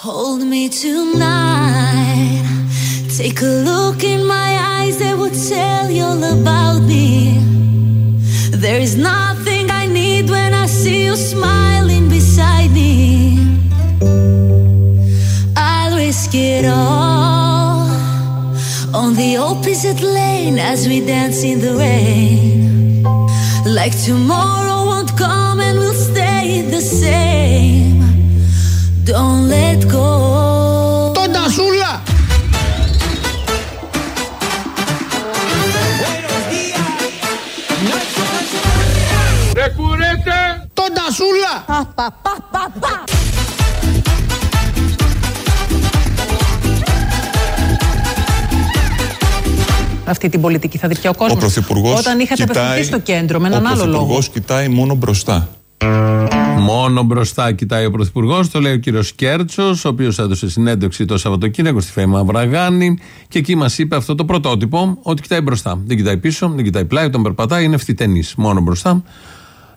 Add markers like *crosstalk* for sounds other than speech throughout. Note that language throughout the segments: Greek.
Hold me tonight. Take a look in my eyes that will tell you all about me. There is nothing I need when I see you smiling beside me. I'll risk it all on the opposite lane as we dance in the rain. Like tomorrow won't come and we'll stay the same. Don't let. Τον Τασούλα! Ρε κουρέτε! Τον Τασούλα! αυτή την πολιτική. Θα δει πια ο κόσμος. Ο Πρωθυπουργός Όταν είχατε απευθυνθεί στο κέντρο με έναν άλλο λόγο. Ο Πρωθυπουργός κοιτάει μόνο μπροστά. Μόνο μπροστά κοιτάει ο Πρωθυπουργός, το λέει ο κύριος Κέρτσος, ο οποίος έδωσε συνέντευξη το Σαββατοκύριακο στη Φέμα Βραγάνη και εκεί μας είπε αυτό το πρωτότυπο, ότι κοιτάει μπροστά. Δεν κοιτάει πίσω, δεν κοιτάει πλάι, τον περπατάει, είναι ευθυτενή. Μόνο μπροστά.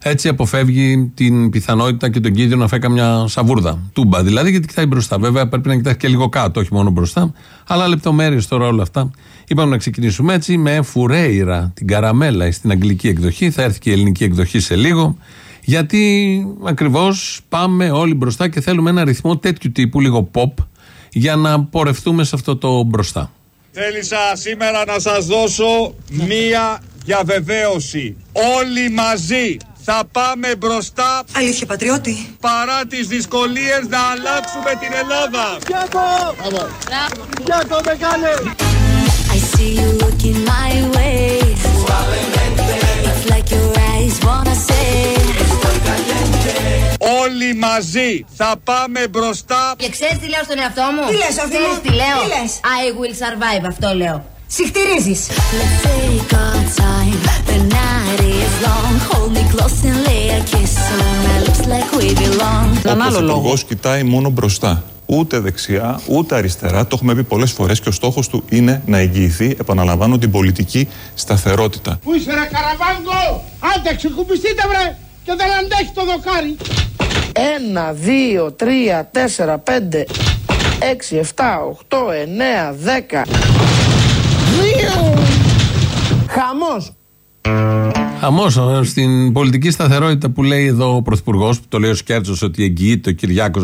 Έτσι αποφεύγει την πιθανότητα και τον κίνδυνο να φάει καμιά σαβούρδα. Τούμπα δηλαδή, γιατί κοιτάει μπροστά. Βέβαια πρέπει να κοιτάει και λίγο κάτω, όχι μόνο μπροστά. Αλλά λεπτομέρειες τώρα όλα αυτά. Είπαμε να ξεκινήσουμε έτσι με Φουρέιρα, την καραμέλα στην αγγλική εκδοχή. Θα έρθει και η ελληνική εκδοχή σε λίγο. Γιατί ακριβώς πάμε όλοι μπροστά και θέλουμε ένα ρυθμό τέτοιου τύπου, λίγο pop, για να πορευτούμε σε αυτό το μπροστά. Θέλησα σήμερα να σας δώσω μία διαβεβαίωση. Όλοι μαζί θα πάμε μπροστά Αλήθεια, πατριώτη. παρά τις δυσκολίες να αλλάξουμε την Ελλάδα. I see you looking my way. It's like your eyes wanna say. Όλοι μαζί θα πάμε μπροστά Και ξέρεις τι λέω στον εαυτό μου; Τι λες, Σοφή Ξέρεις μου; τι λέω; Τι λες; I will survive, αυτό λέω. Συχτηρίζεις. Let's take our time. The night is long. Hold me close and lay a kiss on my lips like we belong. Έναν ο άλλο λόγο. Πρωθυπουργό κοιτάει μόνο μπροστά. Ούτε δεξιά, ούτε αριστερά. Το έχουμε πει πολλές φορές και ο στόχος του είναι να εγγυηθεί, επαναλαμβάνω, την πολιτική σταθερότητα. Πού είσαι ρε καραβάγκο! Άντε ξεκουμπιστείτε βρε! Και δεν αντέχει το δοκάρι! Ένα, δύο, τρία, τέσσερα, πέντε, έξι, εφτά, οχτώ, εννέα, δέκα. Δύο! Χαμός! Χαμός στην πολιτική σταθερότητα που λέει εδώ ο Πρωθυπουργός, που το λέει ο Σκέρτσος ότι εγγυείται ο Κυριάκος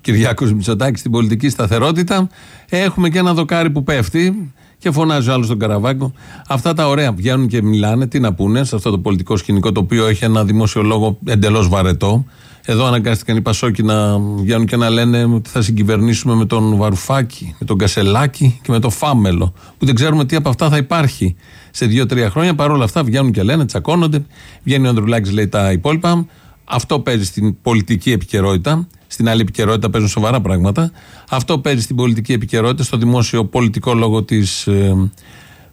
Κυριάκος Μητσοτάκης στην πολιτική σταθερότητα, έχουμε και ένα δοκάρι που πέφτει και φωνάζει ο άλλος τον Καραβάκο. Αυτά τα ωραία βγαίνουν και μιλάνε, τι να πούνε σε αυτό το πολιτικό σκηνικό το οποίο έχει ένα δημόσιο λόγο εντελώς βαρετό. Εδώ αναγκάστηκαν οι Πασόκοι να βγαίνουν και να λένε ότι θα συγκυβερνήσουμε με τον Βαρουφάκη, με τον Κασελάκη και με τον Φάμελο. Που δεν ξέρουμε τι από αυτά θα υπάρχει σε δύο-τρία χρόνια. Παρ' όλα αυτά βγαίνουν και λένε, τσακώνονται. Βγαίνει ο Ανδρουλάκης, λέει τα υπόλοιπα. Αυτό παίζει στην πολιτική επικαιρότητα. Στην άλλη επικαιρότητα παίζουν σοβαρά πράγματα. Αυτό παίζει στην πολιτική επικαιρότητα, στο δημόσιο πολιτικό λόγο της ε,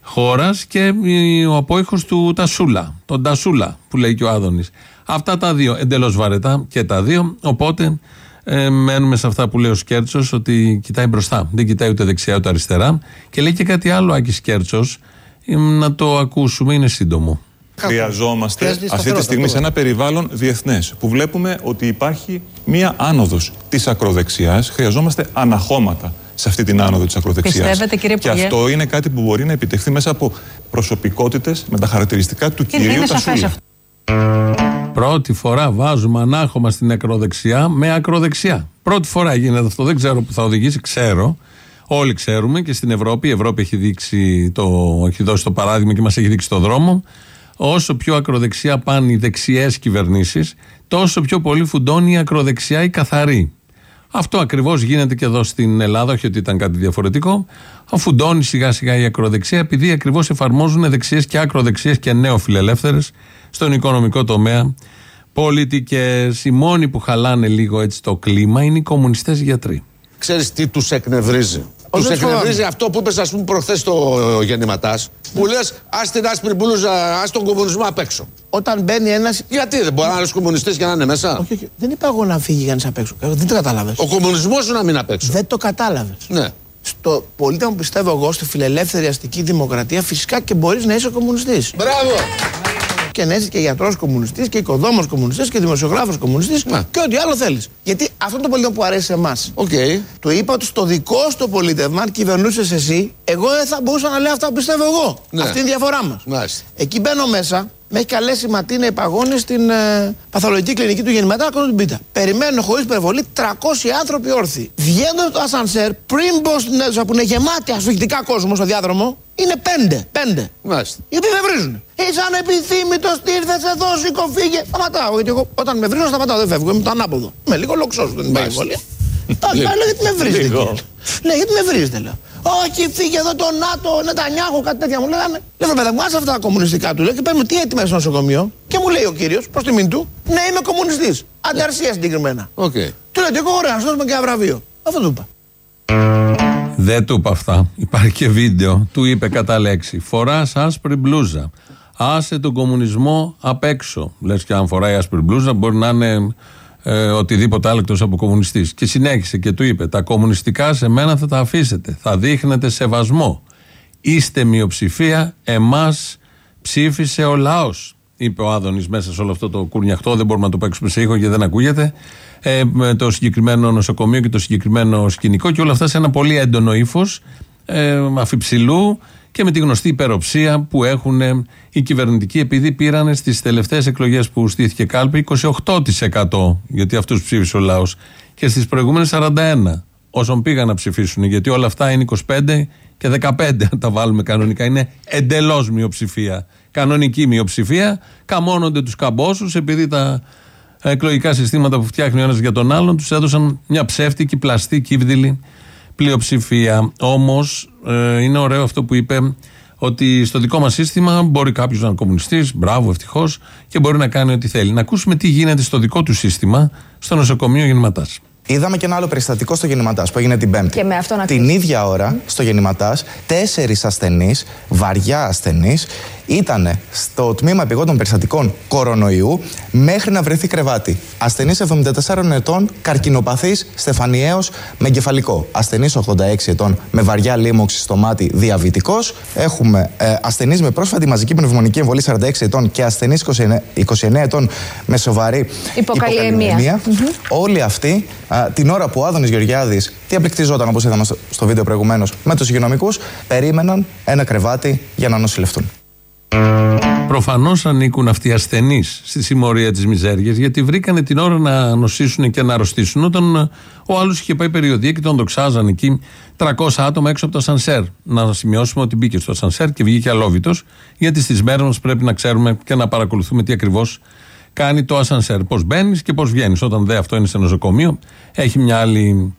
χώρας και ε, ο απόϊχος του Τασούλα. Τον Τασούλα που λέει και ο Άδωνης. Αυτά τα δύο εντελώς βαρετά και τα δύο. Οπότε ε, μένουμε σε αυτά που λέει ο Σκέρτσος ότι κοιτάει μπροστά. Δεν κοιτάει ούτε δεξιά ούτε αριστερά. Και λέει και κάτι άλλο Άκης Σκέρτσος. Να το ακούσουμε, είναι σύντομο. Χρειαζόμαστε Χρειάζεται αυτή τη σταθερότητα, στιγμή αυτό σε ένα περιβάλλον διεθνές που βλέπουμε ότι υπάρχει μία άνοδος της ακροδεξιάς. Χρειαζόμαστε αναχώματα σε αυτή την άνοδο της ακροδεξιάς. Πιστεύετε, κύριε Και Υπουργέ; αυτό είναι κάτι που μπορεί να επιτευχθεί μέσα από προσωπικότητες με τα χαρακτηριστικά του Είναι, κυρίου είναι σαφές Τασούλα. αυτό. Πρώτη φορά βάζουμε ανάχωμα στην ακροδεξιά με ακροδεξιά. Πρώτη φορά γίνεται αυτό. Δεν ξέρω που θα οδηγήσει, ξέρω. Όλοι ξέρουμε και στην Ευρώπη. Η Ευρώπη έχει, δείξει το, έχει δώσει το παράδειγμα και μας έχει δείξει το δρόμο. Όσο πιο ακροδεξιά πάνε οι δεξιές κυβερνήσεις, τόσο πιο πολύ φουντώνει η ακροδεξιά η καθαρή. Αυτό ακριβώς γίνεται και εδώ στην Ελλάδα, όχι ότι ήταν κάτι διαφορετικό. Αφουντώνει σιγά σιγά η ακροδεξιά, επειδή ακριβώς εφαρμόζουν δεξιές και ακροδεξιές και νεοφιλελεύθερες στον οικονομικό τομέα πολιτικές. Οι μόνοι που χαλάνε λίγο έτσι το κλίμα είναι οι κομμουνιστές γιατροί. Ξέρεις τι τους εκνευρίζει; Τους δεν εκνευρίζει φοβάμαι. αυτό που είπες ας πούμε προχθές στο γεννηματάς που λες ας την άσπρη μπλούζα, ας τον κομμουνισμό απ' έξω. Όταν μπαίνει ένας... Γιατί δεν μπορεί να είναι άλλος κομμουνιστής και να είναι μέσα; Όχι, όχι, δεν είπα εγώ να φύγει για να σε απ' έξω. Δεν το κατάλαβες. Ο κομμουνισμός σου να μείνει απ' έξω. Δεν το κατάλαβες. Ναι. Στο πολίτευμα που πιστεύω εγώ, στη φιλελεύθερη αστική δημοκρατία, φυσικά και μπορείς να είσαι κομμουνιστής. Μπράβο. Και να είσαι και γιατρός κομμουνιστής και οικοδόμος κομμουνιστής και δημοσιογράφος κομμουνιστής Ναι. και ό,τι άλλο θέλεις. Γιατί αυτό είναι το πολιτισμό που αρέσει σε εμάς. Οκ. Του είπα ότι στο δικό σου το πολίτευμα, αν κυβερνούσες εσύ, εγώ δεν θα μπορούσα να λέω αυτά που πιστεύω εγώ. Ναι. Αυτή είναι η διαφορά μας. Μάλιστα. Εκεί μπαίνω μέσα, με έχει καλέσει η Ματίνα Επαγόνη στην ε, παθολογική κλινική του γεννηματά να κάνω την πίτα. Περιμένουν χωρίς υπερβολή 300 άνθρωποι όρθιοι. Βγαίνοντα από το ασανσέρ, πριν μπω στην αίθουσα που είναι γεμάτη ασφυκτικά κόσμο στο διάδρομο, είναι πέντε. Πέντε. Μάλιστα. Οι οποίοι με βρίζουν. Είσαι ανεπιθύμητο, τι ήρθε εδώ, σήκω, φύγε. Σταματάω. Γιατί εγώ όταν με βρίζουν, σταματάω, δεν φεύγω. Είμαι το ανάποδο. Είμαι λίγο λοξός, δεν υπάρχει Μάλιστα. εμβόλια. Τα λέω γιατί με βρίζετε. Λίγο. κύριε. Ναι, γιατί με βρίζετε, λέω. Όχι, φύγε εδώ το ΝΑΤΟ, Νετανιάχου, κάτι τέτοια μου λέγανε. Λέω, παιδάκι μου, άσε αυτά τα κομμουνιστικά του. Λέω και παίρνουμε τι έτοιμα στο νοσοκομείο; Και μου λέει ο κύριος, προς τιμήν του, Ναι, είμαι κομμουνιστής. Ανταρσία συγκεκριμένα. Οκ. Του λέω, «Και εγώ ωραία, να σου δώσουμε και ένα βραβείο. Αυτό του είπα. Δεν του είπε αυτά. Υπάρχει και βίντεο. Του είπε κατά λέξη. Φοράς άσπρη μπλούζα. Άσε τον κομμουνισμό απ' έξω. Λες και αν φοράει άσπρη μπλούζα μπορεί να είναι ε, οτιδήποτε άλλο εκτός από κομμουνιστής. Και συνέχισε και του είπε: Τα κομμουνιστικά σε μένα θα τα αφήσετε. Θα δείχνετε σεβασμό. Είστε μειοψηφία. Εμάς ψήφισε ο λαός. Είπε ο Άδωνης μέσα σε όλο αυτό το κουρνιαχτό. Δεν μπορούμε να το παίξουμε σε ήχο γιατί δεν ακούγεται. Ε, με το συγκεκριμένο νοσοκομείο και το συγκεκριμένο σκηνικό και όλα αυτά σε ένα πολύ έντονο ύφος ε, αφιψηλού και με τη γνωστή υπεροψία που έχουν ε, οι κυβερνητικοί επειδή πήραν στις τελευταίες εκλογές που στήθηκε κάλπη 28% γιατί αυτούς ψήφισε ο λαός και στις προηγούμενες 41% όσων πήγαν να ψηφίσουν γιατί όλα αυτά είναι 25 και 15 αν τα βάλουμε κανονικά είναι εντελώς μειοψηφία. Κανονική μειοψηφία καμώνονται τους καμπόσους επειδή τα εκλογικά συστήματα που φτιάχνει ο ένας για τον άλλον τους έδωσαν μια ψεύτικη, πλαστή, κύβδηλη πλειοψηφία. Όμως ε, είναι ωραίο αυτό που είπε ότι στο δικό μας σύστημα μπορεί κάποιος να είναι κομμουνιστής, μπράβο, ευτυχώς, και μπορεί να κάνει ό,τι θέλει. Να ακούσουμε τι γίνεται στο δικό του σύστημα στο νοσοκομείο Γεννηματάς. Είδαμε και ένα άλλο περιστατικό στο Γεννηματάς που έγινε την Πέμπτη. Και με αυτό να Την κλείσω. ίδια ώρα στο Γεννηματάς, τέσσερις ασθενείς, βαριά ασθενείς, ήταν στο τμήμα επιγόντων περιστατικών κορονοϊού μέχρι να βρεθεί κρεβάτι. Ασθενής 74 ετών, καρκινοπαθής, Στεφανιαίος με εγκεφαλικό. Ασθενής 86 ετών με βαριά λίμωξη στο μάτι, διαβητικός. Έχουμε ε, ασθενή με πρόσφατη μαζική πνευμονική εμβολή 46 ετών και ασθενή 29, 29 ετών με σοβαρή Υποκαλλιεμία. Όλοι αυτοί, α, την ώρα που ο Άδωνης Γεωργιάδης διαπληκτιζόταν, όπως είδαμε στο, στο βίντεο προηγουμένως, με τους υγειονομικούς, περίμεναν ένα κρεβάτι για να νοσηλευτούν. Προφανώς ανήκουν αυτοί οι ασθενείς στη συμμορία της μιζέριας, γιατί βρήκανε την ώρα να νοσήσουν και να αρρωστήσουν όταν ε, ο άλλος είχε πάει περιοδία και τον δοξάζαν εκεί 300 άτομα έξω από το ασανσέρ. Να σημειώσουμε ότι μπήκε στο ασανσέρ και βγήκε αλόβητος, γιατί στις μέρες μας πρέπει να ξέρουμε και να παρακολουθούμε τι ακριβώς κάνει το ασανσέρ. Πώς μπαίνεις και πώς βγαίνεις. Όταν δε αυτό είναι σε νοσοκομείο, έχει μια άλλη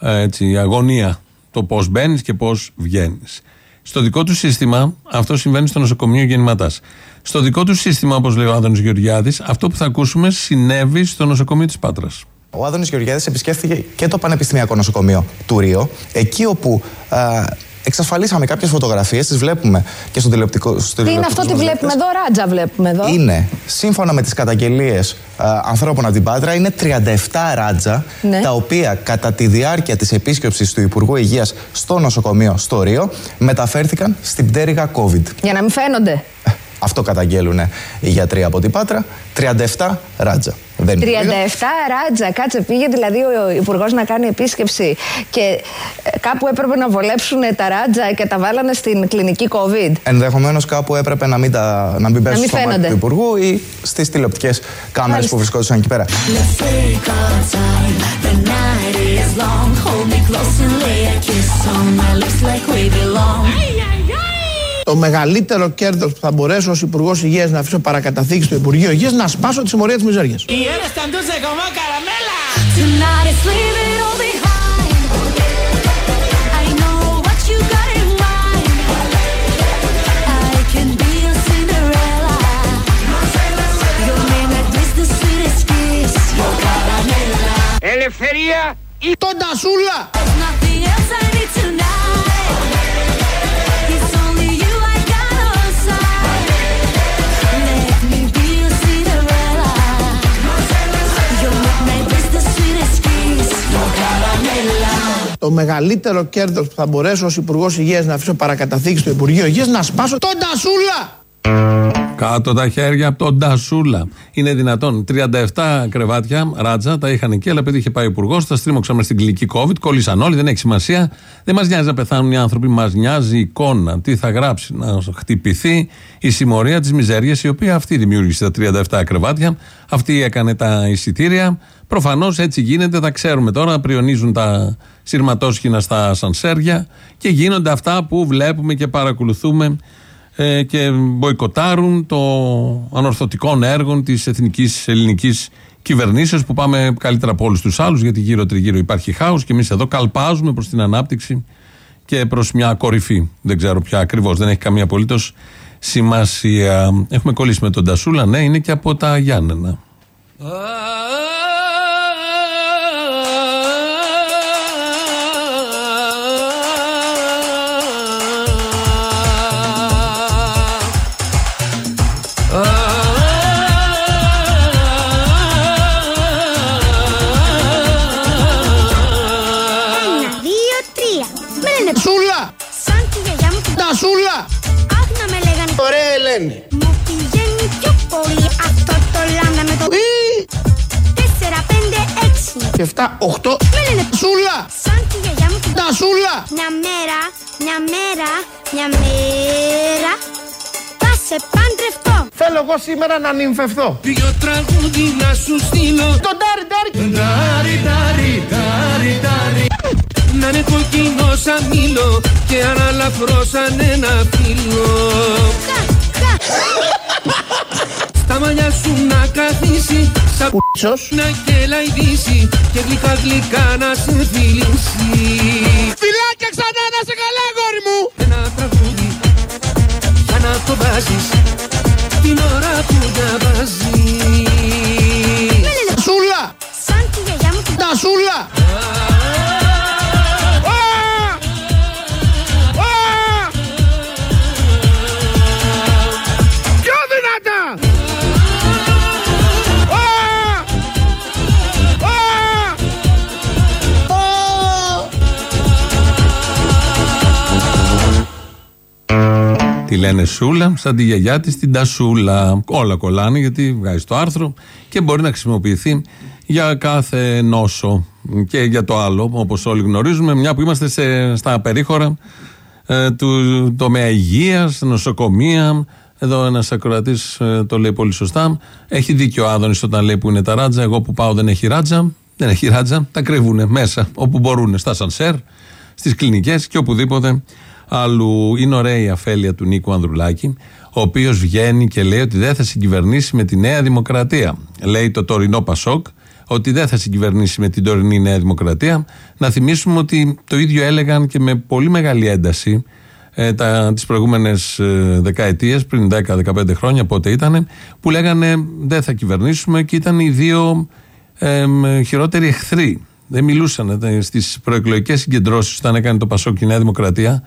ε, έτσι, αγωνία το πώς μπαίνεις και πώς βγαίνεις. Στο δικό του σύστημα, αυτό συμβαίνει στο νοσοκομείο Γεννηματάς. Στο δικό του σύστημα, όπως λέει ο Άδωνης Γεωργιάδης, αυτό που θα ακούσουμε συνέβη στο νοσοκομείο της Πάτρας. Ο Άδωνης Γεωργιάδης επισκέφθηκε και το Πανεπιστημιακό Νοσοκομείο του Ρίο, εκεί όπου α, εξασφαλίσαμε κάποιες φωτογραφίες, τις βλέπουμε και στο τηλεοπτικό στο Τι είναι τηλεοπτικούς αυτό, τι μας βλέπουμε δείκτες. εδώ, ράτζα βλέπουμε εδώ; Είναι, σύμφωνα με τις καταγγελίες α, ανθρώπων από την Πάτρα, είναι 37 ράτζα, Ναι. τα οποία κατά τη διάρκεια της επίσκεψης του Υπουργού Υγείας στο νοσοκομείο στο Ρίο, μεταφέρθηκαν στην πτέρυγα COVID. Για να μην φαίνονται. Αυτό καταγγέλουν οι γιατροί από την Πάτρα. 37 ράτζα. Δεν 37 είναι λίγα. ράτζα, κάτσε πήγε δηλαδή ο Υπουργός να κάνει επίσκεψη και ε, κάπου έπρεπε να βολέψουν τα ράτζα και τα βάλανε στην κλινική COVID. Ενδεχομένως κάπου έπρεπε να μην, τα, να μην πέσουν μην στο μάτι φαίνονται. του Υπουργού ή στις τηλεοπτικές κάμερες Μάλιστα. που βρισκόντουσαν εκεί πέρα. Let's take our Το μεγαλύτερο κέρδος που θα μπορέσω ως Υπουργός Υγείας να αφήσω παρακαταθήκη στο Υπουργείο Υγείας να σπάσω τη συμμορία της μιζέριας. Tonight is leaving all Το μεγαλύτερο κέρδος που θα μπορέσω ως Υπουργός Υγείας να αφήσω παρακαταθήκη στο Υπουργείο Υγείας να σπάσω τον Τασούλα! Κάτω τα χέρια από τον Ντασούλα. Είναι δυνατόν. 37 κρεβάτια, ράτζα, τα είχαν εκεί, αλλά επειδή είχε πάει ο υπουργός, τα στρίμωξαμε στην κλινική COVID, κόλλησαν όλοι, δεν έχει σημασία. Δεν μας νοιάζει να πεθάνουν οι άνθρωποι, μας νοιάζει η εικόνα. Τι θα γράψει, να χτυπηθεί η συμμορία της μιζέριας, η οποία αυτή δημιούργησε τα 37 κρεβάτια, αυτή έκανε τα εισιτήρια. Προφανώς έτσι γίνεται, τα ξέρουμε τώρα, πριονίζουν τα σειρματόσχηνα στα σανσέρια και γίνονται αυτά που βλέπουμε και παρακολουθούμε ε, και μποϊκοτάρουν το ανορθωτικών έργων της εθνικής ελληνικής κυβερνήσεως που πάμε καλύτερα από όλους τους άλλους γιατί γύρω τριγύρω υπάρχει χάος και εμείς εδώ καλπάζουμε προς την ανάπτυξη και προς μια κορυφή. Δεν ξέρω πια ακριβώς, δεν έχει καμία απολύτως σημασία. Έχουμε κολλήσει με τον Τασούλα, ναι, είναι και από τα Γιάννενα. 7, 8. Σούλα! Σαν τη γιαγιά μου την Τα σούλα! Μια μέρα, μια μέρα, μια μέρα. Θα σε παντρευτώ. Θέλω εγώ σήμερα να νυμφευθώ. Δύο τραγούδι να σου στείλω. Το τάρι, τάρι. Τάρι, τάρι, τάρι, τάρι. Να είναι κοκκινό σαν μήλο και αναλαφρό σαν ένα φίλο. Στα μαλλιά σου να καθίσει Σαν Πουτσος. να κελαϊδίσει Και γλυκά γλυκά να σε φιλήσει Φιλάκια ξανά να σε καλά γόρι μου. Ένα τραγούδι Για να το βάζεις Την ώρα που διαβάζεις λένε Σούλα, σαν τη γιαγιά της την Τασούλα. Όλα κολλάνε γιατί βγάζει το άρθρο και μπορεί να χρησιμοποιηθεί για κάθε νόσο και για το άλλο, όπως όλοι γνωρίζουμε, μια που είμαστε σε, στα περίχωρα ε, του τομέα υγείας, νοσοκομεία. Εδώ ένας ακροατής το λέει πολύ σωστά. Έχει δίκιο ο Άδωνης όταν λέει που είναι τα ράτζα. Εγώ που πάω δεν έχει ράτζα. Δεν έχει ράτζα. Τα κρύβουν μέσα όπου μπορούν. Στα σανσέρ, στις κλινικές και οπουδήποτε αλλού. Είναι ωραία η αφέλεια του Νίκου Ανδρουλάκη, ο οποίος βγαίνει και λέει ότι δεν θα συγκυβερνήσει με τη Νέα Δημοκρατία. Λέει το τωρινό Πασόκ ότι δεν θα συγκυβερνήσει με την τωρινή Νέα Δημοκρατία. Να θυμίσουμε ότι το ίδιο έλεγαν και με πολύ μεγάλη ένταση ε, τα, τις προηγούμενες ε, δεκαετίες, πριν 10-15 χρόνια πότε ήταν, που λέγανε δεν θα κυβερνήσουμε και ήταν οι δύο ε, μ, χειρότεροι εχθροί. Δεν μιλούσαν ε, στις προεκλογικές συγκεντρώσεις όταν έκανε το Πασόκ και η Νέα Δημοκρατία.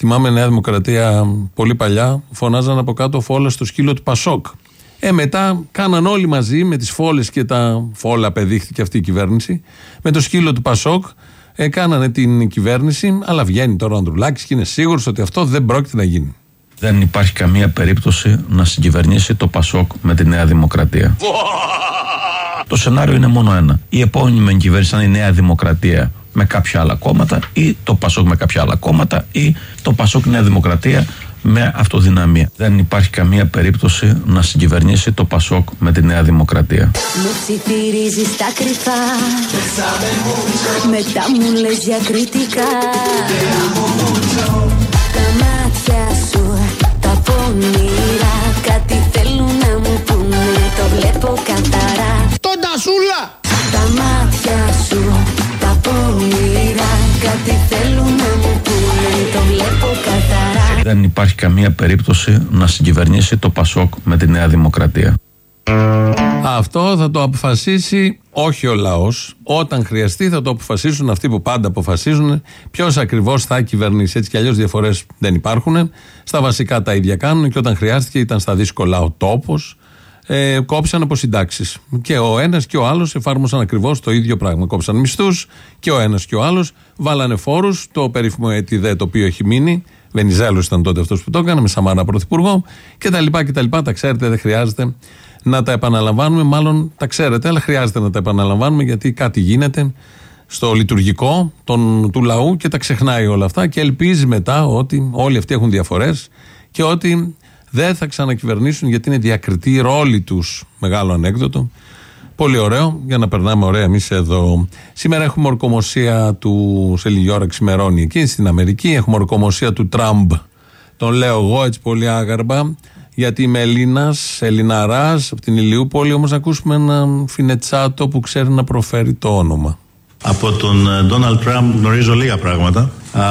Θυμάμαι Νέα Δημοκρατία πολύ παλιά, φωνάζαν από κάτω φόλα στο σκύλο του Πασόκ. Ε, μετά κάναν όλοι μαζί με τις φόλες και τα φόλα απεδείχθηκε αυτή η κυβέρνηση. Με το σκύλο του Πασόκ ε, κάνανε την κυβέρνηση, αλλά βγαίνει τώρα ο Ανδρουλάκης και είναι σίγουρος ότι αυτό δεν πρόκειται να γίνει. Δεν υπάρχει καμία περίπτωση να συγκυβερνήσει το Πασόκ με τη Νέα Δημοκρατία. Το σενάριο είναι μόνο ένα. Η επόμενη κυβέρνηση θα είναι η Νέα Δημοκρατία με κάποια άλλα κόμματα ή το Πασόκ με κάποια άλλα κόμματα ή το Πασόκ Νέα Δημοκρατία με αυτοδυναμία. Δεν υπάρχει καμία περίπτωση να συγκυβερνήσει το Πασόκ με τη Νέα Δημοκρατία. Μου ψιθυρίζεις τα κρυφά Μετά μου λες διακριτικά Τα μάτια σου τα πονηρά Κάτι θέλουν να μου πούνε Το βλέπω καθαρά Τον Τασούλα! Τα μάτια σου τα πονηρά Κάτι θέλουν να μου πούνε Το βλέπω καθαρά Δεν υπάρχει καμία περίπτωση να συγκυβερνήσει το Πασόκ με τη Νέα Δημοκρατία. Αυτό θα το αποφασίσει όχι ο λαός. Όταν χρειαστεί θα το αποφασίσουν αυτοί που πάντα αποφασίζουν ποιος ακριβώς θα κυβερνήσει. Έτσι κι αλλιώς διαφορές δεν υπάρχουν. Στα βασικά τα ίδια κάνουν και όταν χρειάστηκε ήταν στα δύσκολα ο τόπος. Ε, κόψαν από συντάξεις. Και ο ένας και ο άλλος εφάρμοσαν ακριβώς το ίδιο πράγμα. Κόψαν μισθούς και ο ένας και ο άλλος βάλανε φόρους. Το περίφημο ΕΤΙΔΕ το οποίο έχει μείνει Βενιζέλος ήταν τότε αυτός που το έκανε, με Σαμάρα πρωθυπουργό κτλ. κτλ. Τα ξέρετε, δεν χρειάζεται να τα επαναλαμβάνουμε. Μάλλον τα ξέρετε, αλλά χρειάζεται να τα επαναλαμβάνουμε γιατί κάτι γίνεται στο λειτουργικό των, του λαού και τα ξεχνάει όλα αυτά και ελπίζει μετά ότι όλοι αυτοί έχουν διαφορές και ότι δεν θα ξανακυβερνήσουν γιατί είναι διακριτή η ρόλη τους. Μεγάλο ανέκδοτο. Πολύ ωραίο για να περνάμε ωραία εμείς εδώ. Σήμερα έχουμε ορκομοσία του σε λίγη ώρα ξημερώνει εκεί στην Αμερική. Έχουμε ορκομοσία του Τραμπ. Τον λέω εγώ έτσι πολύ άγαρμα γιατί είμαι Έλληνας, Ελληναρά από την Ηλιούπολη. Όμως ακούσουμε ένα φινετσάτο που ξέρει να προφέρει το όνομα. Από τον Ντόναλτ Τραμπ γνωρίζω λίγα πράγματα. Α,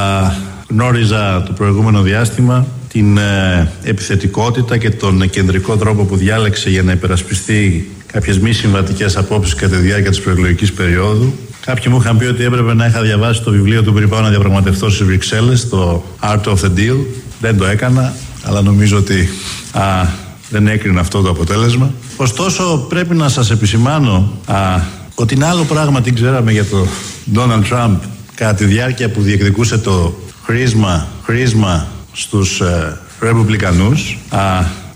γνώριζα το προηγούμενο διάστημα την ε, επιθετικότητα και τον κεντρικό τρόπο που διάλεξε για να υπερασπιστεί κάποιες μη συμβατικές απόψεις κατά τη διάρκεια της προεκλογικής περίοδου. Κάποιοι μου είχαν πει ότι έπρεπε να είχα διαβάσει το βιβλίο του πριν πάω να διαπραγματευτώ στις Βρυξέλλες, το Art of the Deal. Δεν το έκανα, αλλά νομίζω ότι α, δεν έκρινα αυτό το αποτέλεσμα. Ωστόσο, πρέπει να σας επισημάνω α, ότι είναι άλλο πράγμα τι ξέραμε για τον Donald Τραμπ κατά τη διάρκεια που διεκδικούσε το χρήσμα, χρήσμα στους ε, Ρεπουμπλικανούς.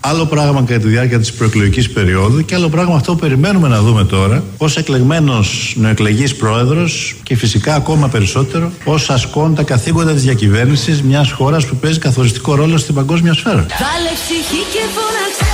Άλλο πράγμα κατά τη διάρκεια της προεκλογικής περίοδου και άλλο πράγμα αυτό που περιμένουμε να δούμε τώρα. Ως εκλεγμένος νοεκλεγής πρόεδρος και φυσικά ακόμα περισσότερο ως ασκών τα καθήκοντα της διακυβέρνησης μιας χώρας που παίζει καθοριστικό ρόλο στην παγκόσμια σφαίρα. Βάλε ψυχή και φώναξε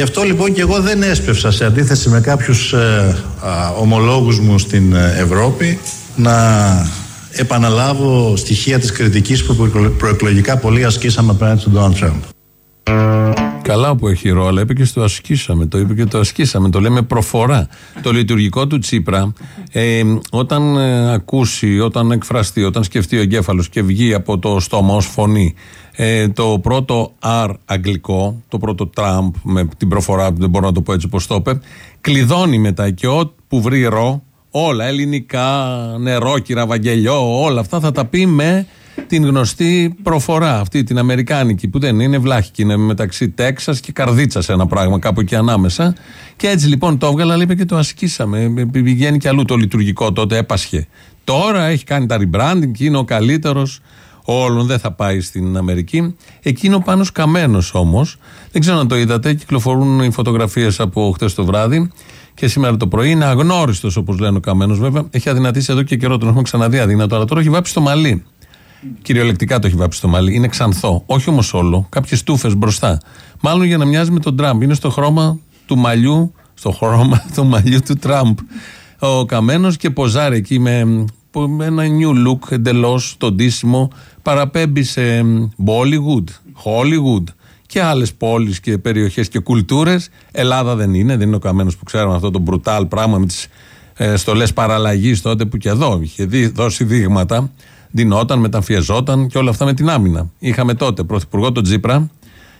Γι' αυτό λοιπόν και εγώ δεν έσπευσα σε αντίθεση με κάποιους ε, α, ομολόγους μου στην ε, Ευρώπη να επαναλάβω στοιχεία της κριτικής που προεκλο- προεκλογικά πολλοί ασκήσαμε απέναντι στον Donald Trump. Καλά που έχει ρόλο, είπε και στο ασκήσαμε. Το είπε και το ασκήσαμε. Το λέμε προφορά. Το λειτουργικό του Τσίπρα, ε, όταν ε, ακούσει, όταν εκφραστεί, όταν σκεφτεί ο εγκέφαλος και βγει από το στόμα ως φωνή ε, το πρώτο R αγγλικό, το πρώτο Τραμπ με την προφορά, δεν μπορώ να το πω έτσι όπως το είπε, κλειδώνει μετά και όπου βρει ρο, όλα ελληνικά, νερόκυρα, βαγγελιό, όλα αυτά θα τα πει με την γνωστή προφορά, αυτή την αμερικάνικη, που δεν είναι βλάχικη, είναι μεταξύ Τέξας και Καρδίτσας ένα πράγμα, κάπου εκεί ανάμεσα. Και έτσι λοιπόν το έβγαλα, αλλά είπε και το ασκήσαμε. Ε, Πηγαίνει και αλλού το λειτουργικό τότε, έπασχε. Τώρα έχει κάνει τα rebranding και είναι ο καλύτερος όλων, δεν θα πάει στην Αμερική. Εκείνο πάνω καμένο όμως, δεν ξέρω αν το είδατε, κυκλοφορούν οι φωτογραφίες από χτε το βράδυ και σήμερα το πρωί. Είναι αγνώριστος, όπως λένε ο καμένος βέβαια. Έχει αδυνατήσει εδώ και καιρό, τον έχουμε ξαναδεί αδύνατο, αλλά τώρα έχει βάψει το μαλλί. Κυριολεκτικά το έχει βάψει στο μαλλί. Είναι ξανθό. Όχι όμως όλο. Κάποιες τούφες μπροστά. Μάλλον για να μοιάζει με τον Τραμπ. Είναι στο χρώμα του μαλλιού, στο χρώμα *laughs* του μαλλιού του Τραμπ. Ο καμένος και ποζάρει εκεί με, με ένα new look εντελώς στο ντύσιμο. Παραπέμπει σε Bollywood, Hollywood και άλλες πόλεις και περιοχές και κουλτούρες. Ελλάδα δεν είναι, δεν είναι ο καμένος που ξέρουμε αυτό το brutal πράγμα με τις ε, στολές παραλλαγής τότε που και εδώ είχε δει, δώσει δείγματα. Δινόταν, μεταμφιεζόταν και όλα αυτά με την άμυνα. Είχαμε τότε πρωθυπουργό τον Τζίπρα,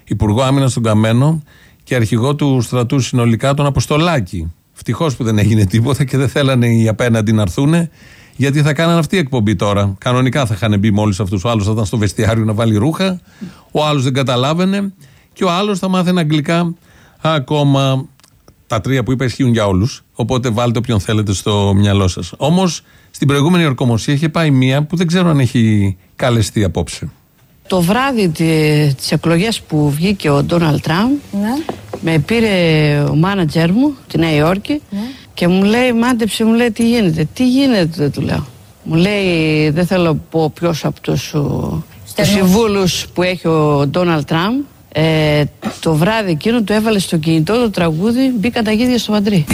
υπουργό άμυνας τον Καμένο και αρχηγό του στρατού συνολικά τον Αποστολάκη. Ευτυχώς που δεν έγινε τίποτα και δεν θέλανε οι απέναντι να έρθουν, γιατί θα κάνανε αυτή η εκπομπή τώρα. Κανονικά θα είχαν μπει με όλου αυτούς. Ο άλλος θα ήταν στο βεστιάριο να βάλει ρούχα, ο άλλος δεν καταλάβαινε και ο άλλος θα μάθαινε αγγλικά ακόμα. Τα τρία που είπα ισχύουν για όλους. Οπότε βάλτε όποιον θέλετε στο μυαλό σας. Όμως στην προηγούμενη ορκομοσία είχε πάει μία που δεν ξέρω αν έχει καλεστεί απόψε. Το βράδυ τη- τις εκλογές που βγήκε ο Ντόναλτ Τραμπ με πήρε ο μάνατζερ μου τη Νέα Υόρκη και μου λέει μάντεψε μου λέει τι γίνεται τι γίνεται του λέω. Μου λέει δεν θέλω να πω ποιος από τους, ο, τους συμβούλους που έχει ο Ντόναλτ Τραμπ. Ε, το βράδυ εκείνο του έβαλε στο κινητό το τραγούδι μπήκαν τα γίδια στο μαντρί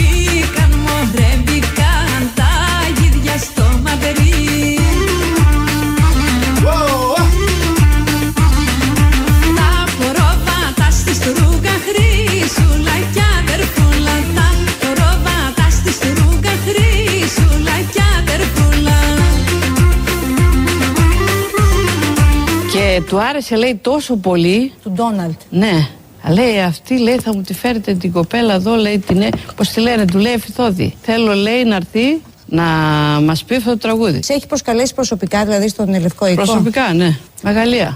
του άρεσε, λέει, τόσο πολύ. Του Ντόναλτ. Ναι. Λέει, αυτή λέει, θα μου τη φέρετε την κοπέλα εδώ, λέει, την, ε- πώς τη λένε, του λέει Εφηθόδη. Θέλω, λέει, να έρθει να μας πει αυτό το τραγούδι. Σε έχει προσκαλέσει προσωπικά, δηλαδή στον Λευκό Οίκο; Προσωπικά, ναι. Μεγαλεία.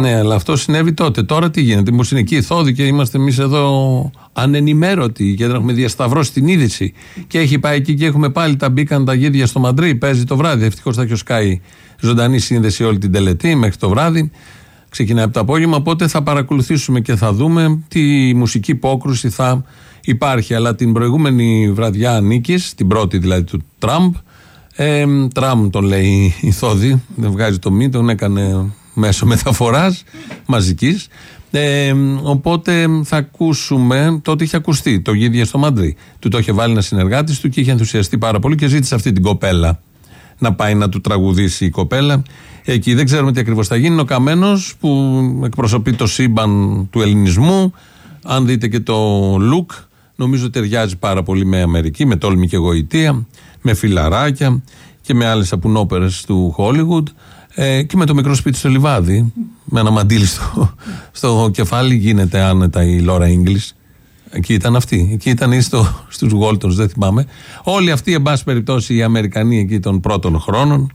Ναι, αλλά αυτό συνέβη τότε. Τώρα τι γίνεται; Μου είναι εκεί η Θόδη και είμαστε εμείς εδώ ανενημέρωτοι γιατί δεν έχουμε διασταυρώσει την είδηση. Και έχει πάει εκεί και έχουμε πάλι τα μπήκαν τα γίδια στο Μαντρί. Παίζει το βράδυ. Ευτυχώς θα έχει ο Σκάι ζωντανή σύνδεση όλη την τελετή μέχρι το βράδυ. Ξεκινάει από το απόγευμα. Οπότε θα παρακολουθήσουμε και θα δούμε τι μουσική υπόκρουση θα υπάρχει. Αλλά την προηγούμενη βραδιά νίκης, την πρώτη δηλαδή του Τραμπ, ε, Τραμπ τον λέει η Θόδη, δεν βγάζει το μη, τον έκανε μέσω μεταφοράς μαζικής ε, οπότε θα ακούσουμε, τότε είχε ακουστεί το γίδια στο Μαντρί. Του το είχε βάλει ένα συνεργάτης του και είχε ενθουσιαστεί πάρα πολύ και ζήτησε αυτή την κοπέλα να πάει να του τραγουδήσει η κοπέλα. Εκεί δεν ξέρουμε τι ακριβώς θα γίνει. Είναι ο Καμένος που εκπροσωπεί το σύμπαν του ελληνισμού. Αν δείτε και το look, νομίζω ταιριάζει πάρα πολύ με Αμερική, με τόλμη και γοητεία, με φιλαράκια και με άλλες απουνόπερες του Hollywood. Ε, και με το μικρό σπίτι στο λιβάδι, με ένα μαντίλι στο, στο κεφάλι, γίνεται άνετα η Λόρα Ίγκλης. Εκεί ήταν αυτή. Εκεί ήταν ή στο, στους Γόλτονς, δεν θυμάμαι. Όλοι αυτοί, εν πάση περιπτώσει, οι Αμερικανοί εκεί των πρώτων χρόνων.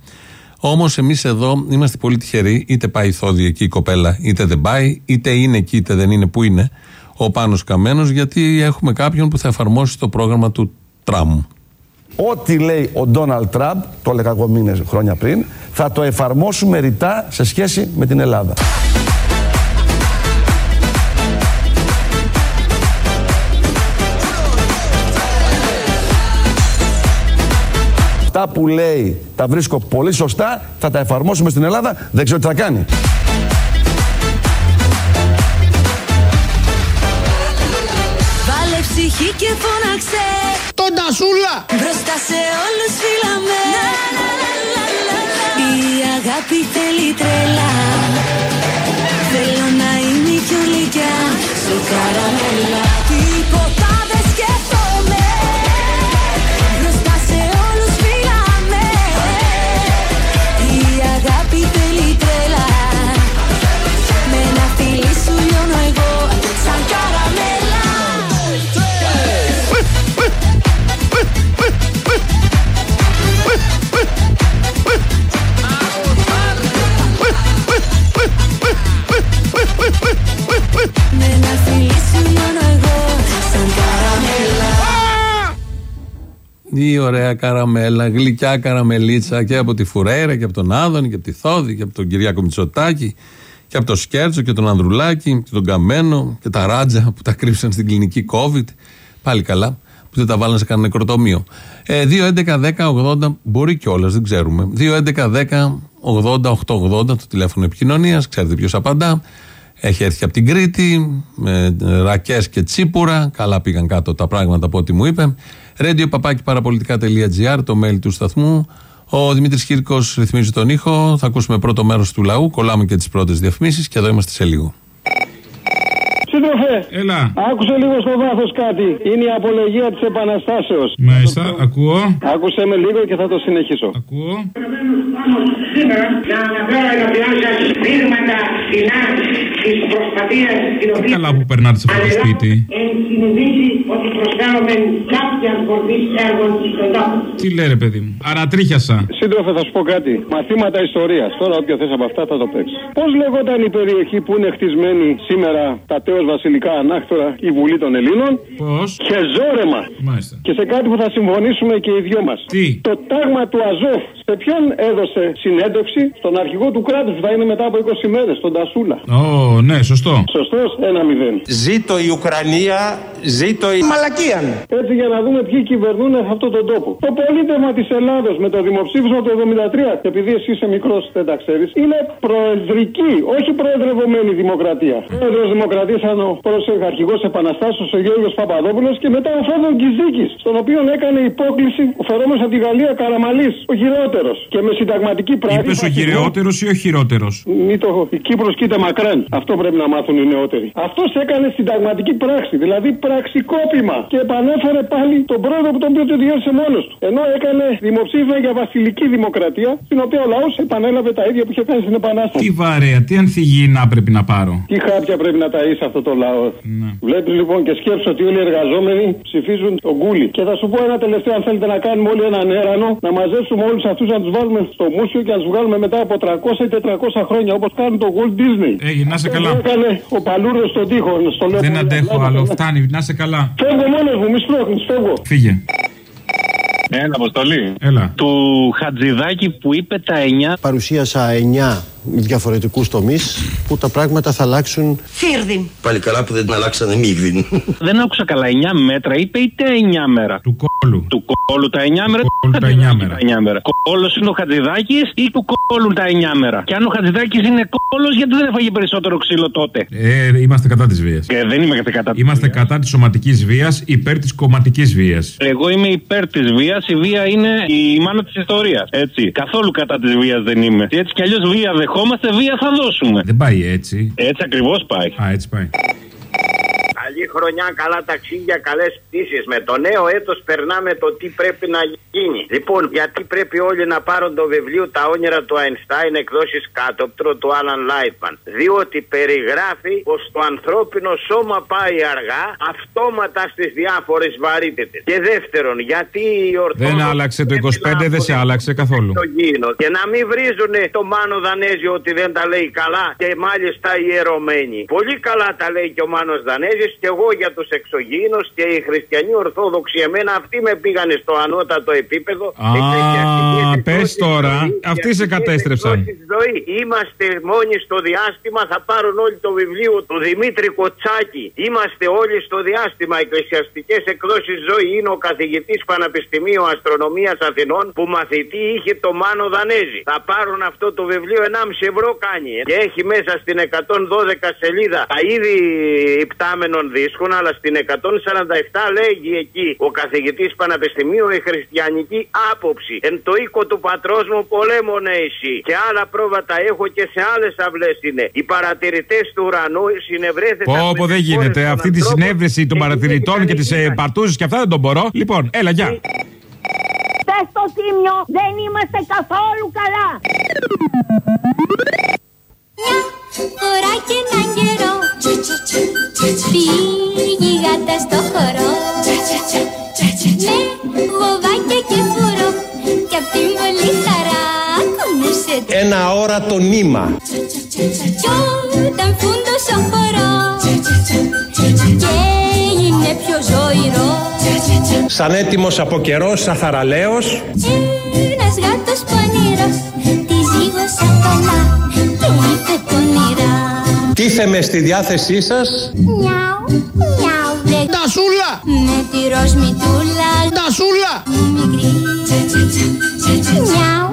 Όμως εμείς εδώ είμαστε πολύ τυχεροί. Είτε πάει η Θόδη εκεί η κοπέλα, είτε δεν πάει, είτε είναι εκεί, είτε δεν είναι που είναι ο Πάνος Καμένος, γιατί έχουμε κάποιον που θα εφαρμόσει το πρόγραμμα του Τραμ. Ό,τι λέει ο Ντόναλτ Τραμπ, το έλεγα εγώ μήνες χρόνια πριν, θα το εφαρμόσουμε ρητά σε σχέση με την Ελλάδα. Αυτά που λέει τα βρίσκω πολύ σωστά, θα τα εφαρμόσουμε στην Ελλάδα, δεν ξέρω τι θα κάνει. Βάλε ψυχή και φώναξε Τον Τασούλα Μπροστά σε όλους φύλαμε Η αγάπη θέλει τρέλα. Θέλω να είμαι πιο λυκιά Σε καραμέλα Η ωραία καραμέλα, γλυκιά καραμελίτσα και από τη Φουρέιρα και από τον Άδωνη και από τη Θόδη και από τον Κυριάκο Μητσοτάκη και από τον Σκέρτσο και τον Ανδρουλάκη και τον Καμένο και τα Ράτζα που τα κρύψαν στην κλινική COVID. Πάλι καλά που δεν τα βάλαν σε κανένα νεκροτομείο. Ε, 2, 11, 10, 80, μπορεί κιόλας, δεν ξέρουμε. 2, 11, 10, 80, 880 το τηλέφωνο επικοινωνίας, ξέρετε ποιος απαντά. Έχει έρθει από την Κρήτη, με ρακές και τσίπουρα. Καλά πήγαν κάτω τα πράγματα από ό,τι μου είπε. Radio papaki το mail του σταθμού. Ο Δημήτρης Κύρκος ρυθμίζει τον ήχο. Θα ακούσουμε πρώτο μέρος του λαού. Κολλάμε και τις πρώτες διαφημίσεις και εδώ είμαστε σε λίγο. Σύντροφε, Έλα. άκουσε λίγο στο βάθος κάτι. Είναι η απολογία της Επαναστάσεως. Μάλιστα, ακούω. Άκουσε με λίγο και θα το συνεχίσω. Ακούω. Σήμερα να αναφέρω ενώπιον σας δείγματα κοινά τη προσπαθία την οποία. Καλά που περνάτε σε αυτό το σπίτι. Εν συνειδήσει ότι προσφέρονται κάποια μορφή έργων στον τόπο. Τι λέει, παιδί μου. Αρατρίχιασα. Σύντροφε, θα σου πω κάτι. Μαθήματα ιστορίας. Τώρα, όποιο θες από αυτά θα το παίξεις. Πώς λέγονταν η περιοχή που είναι χτισμένη σήμερα τα τέο βασιλικά ανάκτορα, η Βουλή των Ελλήνων. Πώς; Χεζόρεμα. Μάλιστα. Και σε κάτι που θα συμφωνήσουμε και οι δυο μας. Τι; Το τάγμα του Αζόφ. Σε ποιον έδωσε συνέντευξη, στον αρχηγό του κράτους που θα είναι μετά από 20 μέρες, τον Τασούλα. Ω, ναι, σωστό. Σωστός, ένα μηδέν. Ζήτω η Ουκρανία, ζήτω η Μαλακίαν. Έτσι για να δούμε ποιοι κυβερνούν αυτόν τον τόπο. Το πολίτευμα της Ελλάδος με το δημοψήφισμα του 73, και επειδή εσύ είσαι μικρός, δεν τα ξέρεις, είναι προεδρική, όχι προεδρευομένη δημοκρατία. Πρόεδρος Δημοκρατίας ήταν ο πρώτο αρχηγός Επαναστάσεως, ο Γιώργος Παπαδόπουλος και μετά ο Φόδο Γκυζίκη, στον οποίο έκανε υπόκληση ο φερόμενος από τη Γαλλία Καραμαλής, ο χειρότερος. Και με συνταγματική πράξη. Είπες ο γυρεότερο ή ο χειρότερος; Μη το. Η Κύπρος κοίτα μακράν. Αυτό πρέπει να μάθουν οι νεότεροι. Αυτός έκανε συνταγματική πράξη, δηλαδή πραξικόπημα. Και επανέφερε πάλι τον πρόεδρο που τον οποίο το διέλυσε μόνος του. Ενώ έκανε δημοψήφισμα για βασιλική δημοκρατία, στην οποία ο λαός επανέλαβε τα ίδια που είχε κάνει στην Επανάσταση. Τι βαρέα, τι ανθυγιεινά πρέπει να πάρω. Τι χάπια πρέπει να ταΐσει αυτό το λαό. Ναι. Βλέπει λοιπόν και σκέψω ότι όλοι οι εργαζόμενοι ψηφίζουν τον κούλι. Και θα σου πω ένα τελευταίο, αν θέλετε να κάνουμε όλοι έναν έρανο, να μαζέψουμε όλους αυτούς να τους βάλουμε στο μουσιο και να τους βγάλουμε μετά από 300 ή 400 χρόνια όπως κάνουν το Walt Disney. Έγινε, να σε καλά. Αυτό έκανε ο Παλούρο στον τοίχο. Στο λέω Δεν πολύ αντέχω απλά. άλλο, φτάνει, να σε καλά. Φεύγω μόνος μου, μη σπρώχνεις, φεύγω. Φύγε. Έλα, Αποστολή. Έλα. Του Χατζηδάκη που είπε τα 9. Παρουσίασα 9 διαφορετικούς τομείς που τα πράγματα θα αλλάξουν. Φίρδιν. Πάλι καλά που δεν την αλλάξανε μίγδιν. Δεν άκουσα καλά. 9 μέτρα είπε ή τα 9 μέρα; Του κόλου. Του κόλου τα 9 μέρα. Του κόλου τα 9 μέρα. 9 μέρα. Κόλος είναι ο Χατζηδάκης ή του κόλου τα 9 μέρα; Και αν ο Χατζηδάκης είναι κόλος, γιατί δεν έφαγε περισσότερο ξύλο τότε; Ε, είμαστε κατά της βίας. Και δεν είμαι κατά της Είμαστε κατά της σωματικής βίας, υπέρ της κομματικής βίας. Εγώ είμαι υπέρ της βίας. Η βία είναι η μάνα της ιστορίας. Έτσι. Καθόλου κατά της βίας δεν είμαι. Έτσι κι αλλιώς βία δεχόμαστε, βία θα δώσουμε. Δεν πάει έτσι. Έτσι ακριβώς πάει. Α, έτσι πάει. Καλή χρονιά, καλά ταξίδια, καλές πτήσεις. Με το νέο έτος περνάμε το τι πρέπει να γίνει. Λοιπόν, γιατί πρέπει όλοι να πάρουν το βιβλίο Τα όνειρα του Αϊνστάιν εκδόσεις κάτωπτρο του Άλαν Λάιτμαν. Διότι περιγράφει πως το ανθρώπινο σώμα πάει αργά αυτόματα στις διάφορες βαρύτητες. Και δεύτερον, γιατί οι Ορθόδοξοι. Δεν άλλαξε το 25, δεν σε άλλαξε καθόλου. το γίνο. Και να μην βρίζουν το Μάνο Δανέζιο ότι δεν τα λέει καλά και μάλιστα ιερωμένοι. Πολύ καλά τα λέει και ο Μάνος Δανέζης και εγώ για τους εξωγήινους και οι χριστιανοί Ορθόδοξοι εμένα αυτοί με πήγανε στο ανώτατο επίπεδο. Α, πες τώρα, αυτοί σε κατέστρεψαν. Ζωή. Είμαστε μόνοι στο διάστημα, θα πάρουν όλοι το βιβλίο του Δημήτρη Κοτσάκη. Είμαστε όλοι στο διάστημα. Εκκλησιαστικές εκδόσεις ζωή είναι ο καθηγητής Πανεπιστημίου Αστρονομίας Αθηνών που μαθητή είχε το Μάνο Δανέζη. Θα πάρουν αυτό το βιβλίο 1,5 ευρώ κάνει. Και έχει μέσα στην 112 σελίδα τα είδη υπτάμενων δίσκων, αλλά στην 147 λέγει εκεί ο καθηγητής Πανεπιστημίου η χριστιανική άποψη. Εν το οίκο του πατρός μου πολέμων εσύ. Και άλλα πρόβατα έχω και σε άλλες αυλές είναι. Οι παρατηρητές του ουρανού συνευρέθηκαν. Πω, πω, δεν γίνεται. Αυτή τη συνέβρεση των παρατηρητών και της παρτούζη και αυτά δεν τον μπορώ. Λοιπόν, έλα, γεια. Πες στο τίμιο, δεν είμαστε καθόλου καλά. Φορά και έναν καιρό. Πήγε η γάτα στο χώρο Με γοβάκια και φουρό. Κι απ' την πολύ χαρά κουνούσε το Ένα αόρατο νήμα. Κι όταν φούντωσε ο χορός. Και έγινε πιο ζωηρό. Σαν έτοιμος από καιρός, σαν θαραλέος. Ένας γάτος πονηρός. Τη ζήγωσε καλά Και είπε πονηρά Τίθεμαι στη διάθεσή σας. Μιαου, μιαου βρε Τασούλα! Με τη ροζ μητούλα Τασούλα! Μικρή Μιαου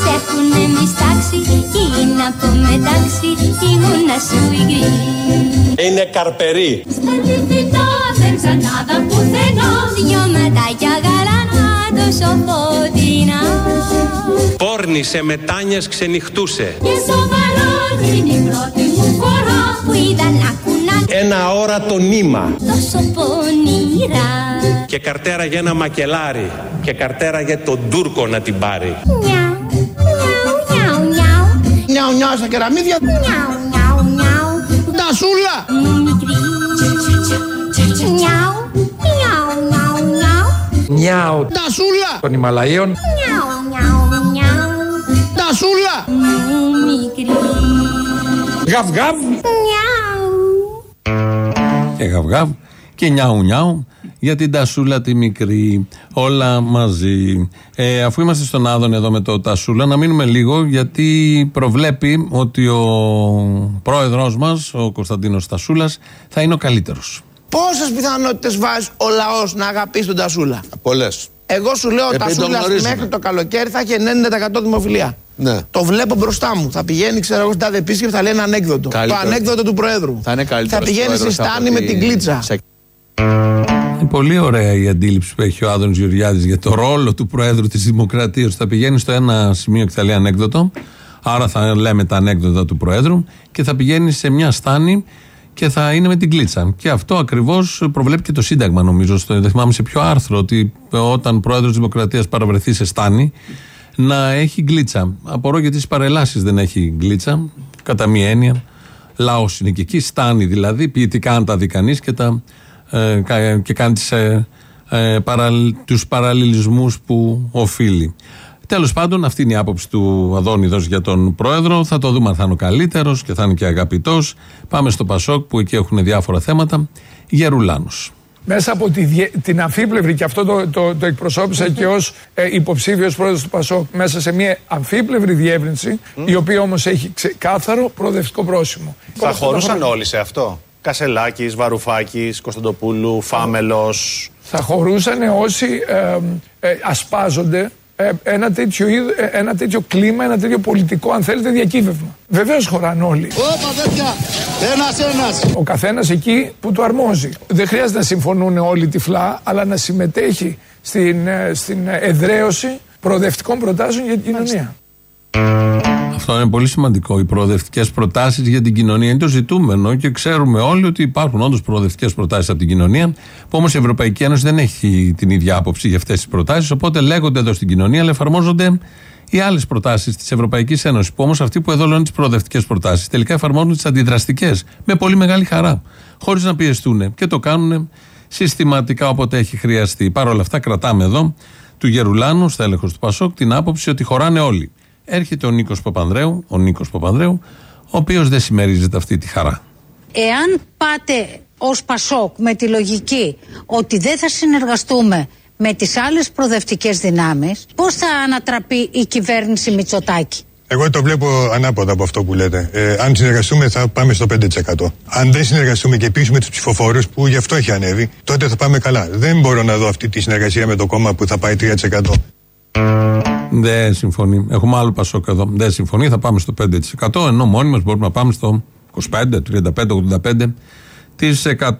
Σ' έχουνε μιστάξει Κι είναι από μετάξι Η γούνα σου υγρή Είναι καρπερή. Στα λιφτά δεν ξανάδα πουθενά Δυο ματάκια γαλανά τόσο φωτεινά Πόρνη σε μετάνιες ξενυχτούσε. Και σοβαρό την η πρώτη κουνά Ένα αόρατο νήμα. τόσο πονηρά Και καρτέρα για ένα μακελάρι. Και καρτέρα για τον Τούρκο να την πάρει. Μιαου, μιαου, μιαου, μιαου Νιάου νιάου στα κεραμίδια. Μιαου, μιαου, μιαου Τασούλα! Μικρή Μιαου, μιαου, μιαου, μιαου Νιάου Τασούλα! των Ιμαλαίων. Μιαου, μιαου, μιαου Τασούλα! Μου μικρή Γαβ γαβ. Μιαου Και γαυγάβ και νιάου νιάου για την τασούλα τη μικρή. Όλα μαζί. Ε, αφού είμαστε στον Άδων εδώ με το τασούλα, να μείνουμε λίγο γιατί προβλέπει ότι ο πρόεδρος μας, ο Κωνσταντίνος Τασούλας, θα είναι ο καλύτερος. Πόσες πιθανότητες βάζεις ο λαός να αγαπήσει τον Τασούλα; Πολλές. Εγώ σου λέω ο Επειδή τον Τασούλας γνωρίζουμε. μέχρι το καλοκαίρι θα έχει 90% δημοφιλία. Ναι. Το βλέπω μπροστά μου. Θα πηγαίνει, ξέρω εγώ, στην τάδε επίσκεψη, θα λέει ένα ανέκδοτο. Καλύτερο. Το ανέκδοτο του Προέδρου. Θα είναι καλύτερος. Θα πηγαίνει στη στάνη με την κλίτσα. Είναι πολύ ωραία η αντίληψη που έχει ο Άδωνης Γεωργιάδης για το ρόλο του Προέδρου της Δημοκρατίας. Θα πηγαίνει στο ένα σημείο και θα λέει ανέκδοτο, άρα θα λέμε τα ανέκδοτα του Προέδρου και θα πηγαίνει σε μια στάνη και θα είναι με την κλίτσα. Και αυτό ακριβώς προβλέπει και το Σύνταγμα, νομίζω. Στο, δεν θυμάμαι σε ποιο άρθρο, ότι όταν πρόεδρος Δημοκρατίας παραβρεθεί σε στάνη, να έχει γκλίτσα. Απορώ γιατί στις παρελάσεις δεν έχει γκλίτσα, κατά μία έννοια. Λαός είναι και εκεί, στάνη δηλαδή, ποιητικά αν τα δει κανείς και, τα, ε, και κάνει τις, ε, ε, παραλ, τους παραλληλισμούς που οφείλει. Τέλος πάντων, αυτή είναι η άποψη του Αδόνιδος για τον πρόεδρο. Θα το δούμε αν θα είναι ο καλύτερος και θα είναι και αγαπητός. Πάμε στο Πασόκ που εκεί έχουν διάφορα θέματα. Γερουλάνος. Μέσα από τη, διε- την αμφίπλευρη, και αυτό το, το, το εκπροσώπησα και ως ε, υποψήφιος πρόεδρος του Πασόκ, μέσα σε μια αμφίπλευρη διεύρυνση, η οποία όμως έχει ξεκάθαρο προοδευτικό πρόσημο. Θα χωρούσαν όλοι σε αυτό. Κασελάκης, Βαρουφάκης, Κωνσταντοπούλου, Φάμελος. Θα χωρούσαν όσοι ε, ε, ασπάζονται ε, ένα, τέτοιο, είδ- ε, ένα τέτοιο κλίμα, ένα τέτοιο πολιτικό, αν θέλετε, διακύβευμα. Βεβαίως χωράνε όλοι. Όπα παιδιά, ένας-ένας. Ο καθένας εκεί που του αρμόζει. Δεν χρειάζεται να συμφωνούν όλοι τυφλά, αλλά να συμμετέχει στην, ε, στην εδραίωση προοδευτικών προτάσεων για την κοινωνία. Αυτό είναι πολύ σημαντικό. Οι προοδευτικές προτάσεις για την κοινωνία είναι το ζητούμενο και ξέρουμε όλοι ότι υπάρχουν όντως προοδευτικές προτάσεις από την κοινωνία, που όμως η Ευρωπαϊκή Ένωση δεν έχει την ίδια άποψη για αυτές τις προτάσεις. Οπότε λέγονται εδώ στην κοινωνία, αλλά εφαρμόζονται οι άλλες προτάσεις της Ευρωπαϊκής Ένωσης. Που όμως αυτοί που εδώ λένε τις προοδευτικές προτάσεις τελικά εφαρμόζουν τις αντιδραστικές με πολύ μεγάλη χαρά. Χωρίς να πιεστούν και το κάνουν συστηματικά όποτε έχει χρειαστεί. Παρ' όλα αυτά, κρατάμε εδώ του Γερουλάνου, στέλεχος του Πασόκ, την άποψη ότι χωράνε όλοι. Έρχεται ο Νίκος Παπανδρέου, ο Νίκος Παπανδρέου, ο οποίος δεν συμμερίζεται αυτή τη χαρά. Εάν πάτε ως Πασόκ με τη λογική ότι δεν θα συνεργαστούμε με τις άλλες προοδευτικές δυνάμεις, πώς θα ανατραπεί η κυβέρνηση Μητσοτάκη; Εγώ το βλέπω ανάποδα από αυτό που λέτε. Ε, αν συνεργαστούμε θα πάμε στο 5%. Αν δεν συνεργαστούμε και πείσουμε τους ψηφοφόρους, που γι' αυτό έχει ανέβει, τότε θα πάμε καλά. Δεν μπορώ να δω αυτή τη συνεργασία με το κόμμα που θα πάει 3%. Δεν συμφωνεί. Έχουμε άλλο Πασόκ εδώ. Δεν συμφωνεί. Θα πάμε στο 5%. Ενώ μόνοι μας μπορούμε να πάμε στο 25, 35,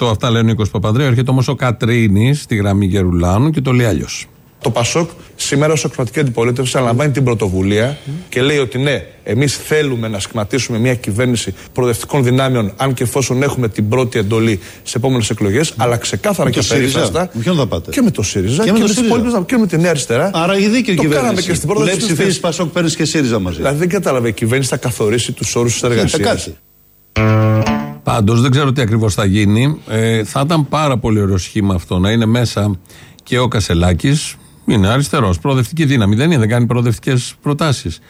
85%. Αυτά λέει ο Νίκο Παπανδρέου. Έρχεται όμω ο Κατρίνη στη γραμμή Γερουλάνου και το λέει αλλιώς. Το Πασόκ σήμερα ως εκπροσωπική αντιπολίτευση αναλαμβάνει την πρωτοβουλία και λέει ότι ναι, εμείς θέλουμε να σχηματίσουμε μια κυβέρνηση προοδευτικών δυνάμεων, αν και εφόσον έχουμε την πρώτη εντολή σε επόμενες εκλογές, αλλά ξεκάθαρα Με και το ΣΥΡΙΖΑ. περίπτωστα. Με ποιον θα πάτε; Και με το ΣΥΡΙΖΑ Και με το τις ΣΥΡΙΖΑ. υπόλοιπες, και με τη Νέα Αριστερά. Άρα η δίκαιη το κυβέρνηση. κάναμε και στην πρώτη Βλέπει ψηφίσει Πασόκ, παίρνει και ΣΥΡΙΖΑ μαζί. Δηλαδή δεν κατάλαβε η κυβέρνηση θα καθορίσει τους όρους της εργασίας. κάτι. Πάντως δεν ξέρω τι ακριβώς θα γίνει. Ε, θα ήταν πάρα πολύ ωραίο σχήμα αυτό να είναι μέσα και ο Κασελάκης. Είναι αριστερός, προοδευτική δύναμη. Δεν είναι, δεν κάνει προοδευτικές προτάσεις.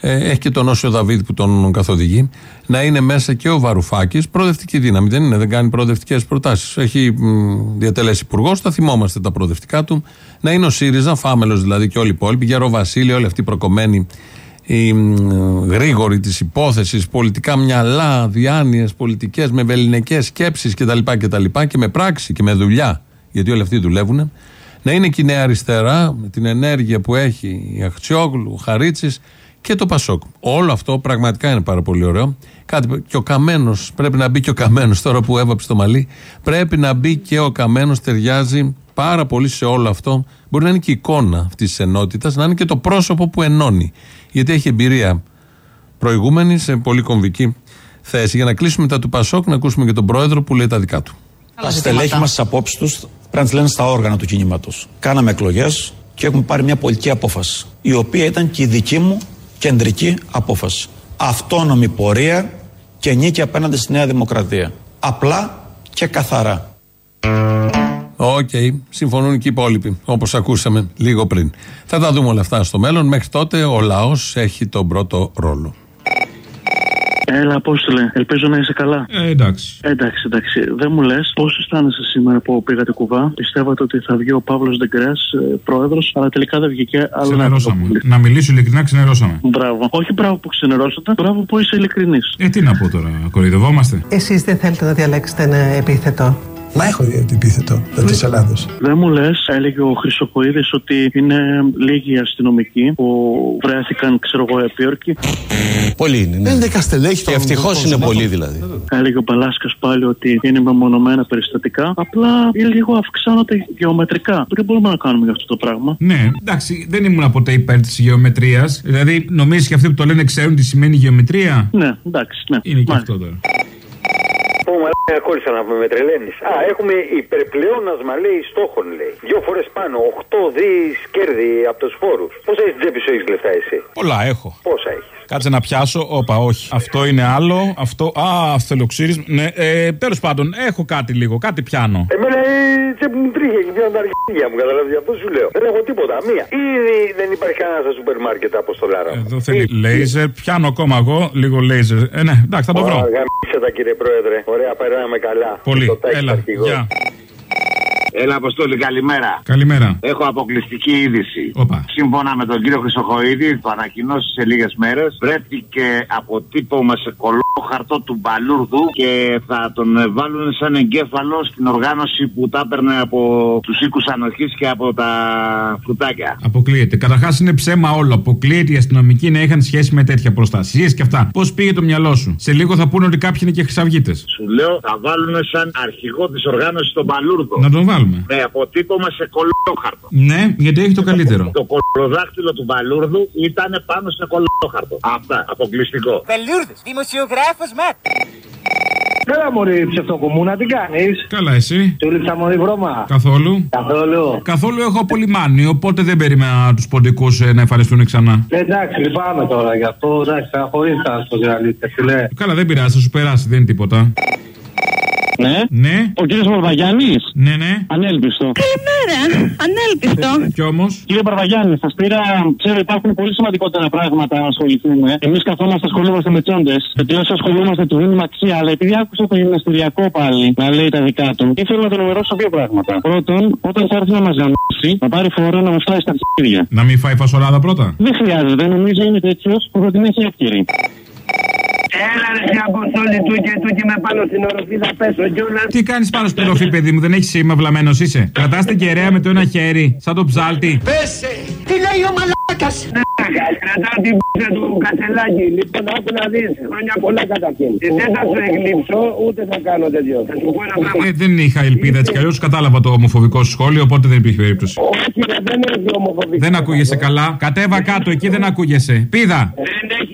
Ε, έχει και τον Όσιο Δαβίδ που τον καθοδηγεί. Να είναι μέσα και ο Βαρουφάκης, προοδευτική δύναμη. Δεν είναι, δεν κάνει προοδευτικές προτάσεις. Έχει μ, διατελέσει υπουργός, θα θυμόμαστε τα προοδευτικά του. Να είναι ο ΣΥΡΙΖΑ, φάμελος δηλαδή και όλοι οι υπόλοιποι, Γερο Βασίλειο, όλοι αυτοί οι προκομμένοι οι μ, γρήγοροι της υπόθεσης, πολιτικά μυαλά, διάνοιες πολιτικές με βεληνικές σκέψεις κτλ, κτλ. και με πράξη και με δουλειά, γιατί όλοι αυτοί δουλεύουν, να είναι και η Νέα Αριστερά με την ενέργεια που έχει η Αχτσιόγλου, ο Χαρίτσης και το Πασόκ. Όλο αυτό πραγματικά είναι πάρα πολύ ωραίο. Κάτι, και ο Καμένος, πρέπει να μπει και ο Καμένος τώρα που έβαψε το μαλλί. Πρέπει να μπει και ο Καμένος, ταιριάζει πάρα πολύ σε όλο αυτό. Μπορεί να είναι και η εικόνα αυτής της ενότητας, να είναι και το πρόσωπο που ενώνει. Γιατί έχει εμπειρία προηγούμενη σε πολύ κομβική θέση. Για να κλείσουμε μετά του Πασόκ, να ακούσουμε και τον πρόεδρο που λέει τα δικά του. Τα στελέχη μας, τις απόψεις τους, πρέπει να τις λένε στα όργανα του κινήματος. Κάναμε εκλογές και έχουμε πάρει μια πολιτική απόφαση. Η οποία ήταν και η δική μου κεντρική απόφαση. Αυτόνομη πορεία και νίκη απέναντι στη Νέα Δημοκρατία. Απλά και καθαρά. Οκ, συμφωνούν και οι υπόλοιποι, όπως ακούσαμε λίγο πριν. Θα τα δούμε όλα αυτά στο μέλλον. Μέχρι τότε ο λαός έχει τον πρώτο ρόλο. Έλα, Απόστολε, ελπίζω να είσαι καλά. Ε, εντάξει. Εντάξει, εντάξει. Δεν μου λες πώς αισθάνεσαι σήμερα που πήγατε κουβά; Πιστεύατε ότι θα βγει ο Παύλος Δεγκρέα πρόεδρος, αλλά τελικά δεν βγήκε. άλλο ένα Ξενερώσαμε. Να μιλήσω ειλικρινά, ξενερώσαμε. Μπράβο. Όχι μπράβο που ξενερώσατε, μπράβο που είσαι ειλικρινής. Ε, τι να πω τώρα, κοροϊδευόμαστε; Εσείς δεν θέλετε να διαλέξετε ένα επίθετο; Μα έχω επίθετο της Ελλάδος. Δεν μου λες, έλεγε ο Χρυσοκοίδης ότι είναι λίγοι οι αστυνομικοί που βρέθηκαν, ξέρω εγώ, επίορκοι. Πολλοί είναι. Ναι. Είναι δεκαστελέχη Και ευτυχώς είναι πολλοί δηλαδή. Έλεγε ο Παλάσκας πάλι ότι είναι μεμονωμένα περιστατικά. Απλά λίγο αυξάνονται γεωμετρικά. Δεν μπορούμε να κάνουμε για αυτό το πράγμα. Ναι, εντάξει, δεν ήμουν ποτέ υπέρ της γεωμετρίας. Δηλαδή, νομίζεις και αυτοί που το λένε ξέρουν τι σημαίνει γεωμετρία; Ναι, εντάξει, ναι. Είναι και αυτό τώρα. Πω, Ένα κόλλησα να με τρελαίνει. Α, έχουμε υπερπλεόνασμα, λέει, στόχων, λέει. Δύο φορές πάνω, 8 δις κέρδη από τους φόρους. Πόσα έχεις τσέπη σου, έχεις λεφτά εσύ; Πολλά έχω. Πόσα έχεις; Κάτσε να πιάσω. Όπα, όχι. Αυτό είναι άλλο. Αυτό. Α, αυθελοξύρισμα. Ναι, ε, τέλος πάντων, έχω κάτι λίγο. Κάτι πιάνω. Εμένα η τσέπη μου τρίχε και πιάνω τα αρχίδια μου, καταλαβαίνετε. Αυτό σου λέω. Δεν έχω τίποτα. Μία. Ήδη δεν υπάρχει κανένας στα σούπερ μάρκετ από στο Λάρα. Εδώ θέλει λέιζερ. Πιάνω ακόμα εγώ λίγο λέιζερ. Ε, ναι, εντάξει, θα το βρω. Γαμίσε τα κύριε Πρόεδρε. Ωραία, περνάμε καλά. Πολύ. Το τάκι Έλα. αρχηγός. Γεια. Έλα, Αποστόλη, καλημέρα. Καλημέρα. Έχω αποκλειστική είδηση. Όπα. Σύμφωνα με τον κύριο Χρυσοχοίδη, το ανακοινώσεις σε λίγες μέρες, βρέθηκε αποτύπωμα σε κολό χαρτό του Μπαλούρδου και θα τον ε, βάλουν σαν εγκέφαλο στην οργάνωση που τα έπαιρνε από τους οίκους ανοχής και από τα φρουτάκια. Αποκλείεται. Καταρχάς είναι ψέμα όλο. Αποκλείεται οι αστυνομικοί να είχαν σχέση με τέτοια προστασίες και αυτά. Πώς πήγε το μυαλό σου; Σε λίγο θα πούνε ότι κάποιοι είναι και χρυσαυγίτες. Σου λέω, θα βάλουν σαν αρχηγό της οργάνωσης τον Μπαλούρδο. Να τον βάλουμε. Με αποτύπωμα σε κολόχαρτο. Ναι, γιατί έχει το καλύτερο. Το κολοδάχτυλο του Μπαλούρδου ήταν πάνω σε κολόχαρτο. Αυτά, αποκλειστικό. Μπελούρδος, δημοσιογράφος Ματ. Έλα μωρή ψευτοκομμούνα, τι κάνεις; Καλά, εσύ; Του λείψα μωρή βρώμα. Καθόλου; Καθόλου. Καθόλου έχω απολυμάνει, οπότε δεν περίμενα τους ποντικούς να εμφανιστούν ξανά. Ε, εντάξει, λυπάμαι τώρα γι' αυτό. Εντάξει, θα χωρίστα στο διαλύτε, φιλέ. Καλά, δεν πειράζει, θα σου περάσει, δεν είναι τίποτα. Ναι. Ναι. Ο κύριος Παρβαγιάννη. Ναι, ναι. Ανέλπιστο. Καλημέρα. Ανέλπιστο. Κι όμως; Κύριε Παρβαγιάννη, σας πήρα. Ξέρω, υπάρχουν πολύ σημαντικότερα πράγματα να ασχοληθούμε. Εμείς καθόμαστε ασχολούμαστε με τσόντες. Γιατί όσο ασχολούμαστε του δίνουμε αξία. Αλλά επειδή άκουσα τον γυμναστηριακό πάλι να λέει τα δικά του, ήθελα να τον ενημερώσω δύο πράγματα. Πρώτον, όταν θα έρθει να μας γαμίσει, να πάρει φορά να μας φάει στα αρχίδια. Να μην φάει φασολάδα πρώτα; Δεν χρειάζεται, νομίζω είναι τέτοιος που θα την έχει εύκαιρη. Έλα ρε σε αποστόλη του και του και με πάνω στην οροφή θα πέσω κιόλα. Τι κάνεις πάνω στην οροφή, παιδί μου, δεν έχεις σήμα, βλαμμένος είσαι. Κρατάς την κεραία με το ένα χέρι, σαν το ψάλτη. Πέσε! Τι λέει ο μαλάκας! Κρατάω την πίστα του κατσελάκι. Λοιπόν, άκου να δεις. Χρόνια πολλά καταρχήν. Ε, Δεν θα σου εγλύψω, ούτε θα κάνω τέτοιο. Θα σου πω ένα πράγμα. Ε, δεν είχα ελπίδα έτσι κι αλλιώς κατάλαβα το ομοφοβικό σου σχόλιο, οπότε δεν υπήρχε περίπτωση. Όχι, ρε, δεν έχει ομοφοβικός. Δεν ακούγεσαι καλά. Κατέβα κάτω, εκεί δεν ακούγεσαι. Πίδα.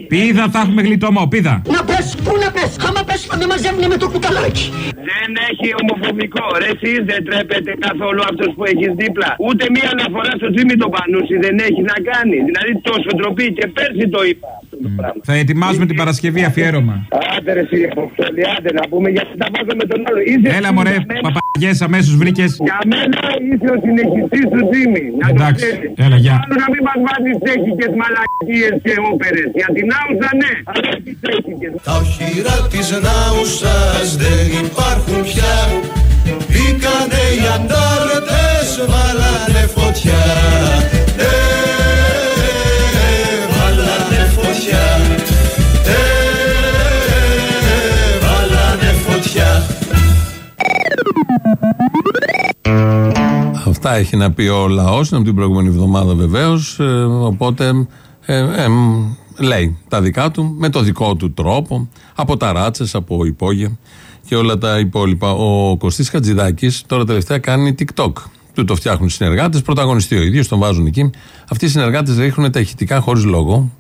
Πίδα, θα έχουμε γλιτώμα. Πίδα. Να πες, πού να πες, άμα πες θα με μαζεύουνε με το κουταλάκι. Δεν έχει ομοφοβικό. Ρε εσείς δεν τρέπετε καθόλου αυτός που έχεις δίπλα. Ούτε μία αναφορά στο τζίμι το πανούσι δεν έχει να κάνει. Δηλαδή τόσο ντροπή και πέρσι το είπα. Αυτό το πράγμα. Θα ετοιμάζουμε την Παρασκευή αφιέρωμα. Άντε ρε εσύ, Αποστολή, άντε να πούμε γιατί τα βάζω με τον άλλο. Είσαι Έλα μωρέ, για μένα- παπαγιές αμέσως βρήκες. Για μένα είσαι ο συνεχιστής του Τζίμι. Να το Εντάξει, ξέρεις. έλα, γεια. Άλλο να μην μας βάζεις τέχικες μαλακίες και όπερες. Για την άουσα ναι, αλλά τι τέχικες. Τα οχυρά της Νάουσας δεν υπάρχουν πια Μπήκανε οι αντάρτες, βάλανε φωτιά Ε, βάλανε φωτιά Ε, βάλανε φωτιά Αυτά έχει να πει ο λαός, από την προηγούμενη εβδομάδα βεβαίως. οπότε ε, ε, μ, λέει τα δικά του με το δικό του τρόπο, από ταράτσε, από υπόγεια και όλα τα υπόλοιπα. Ο Κωστής Χατζηδάκης τώρα τελευταία κάνει TikTok. Του το φτιάχνουν οι συνεργάτες, πρωταγωνιστεί ο ίδιος, τον βάζουν εκεί. Αυτοί οι συνεργάτες ρίχνουν τα ηχητικά χωρίς λόγο.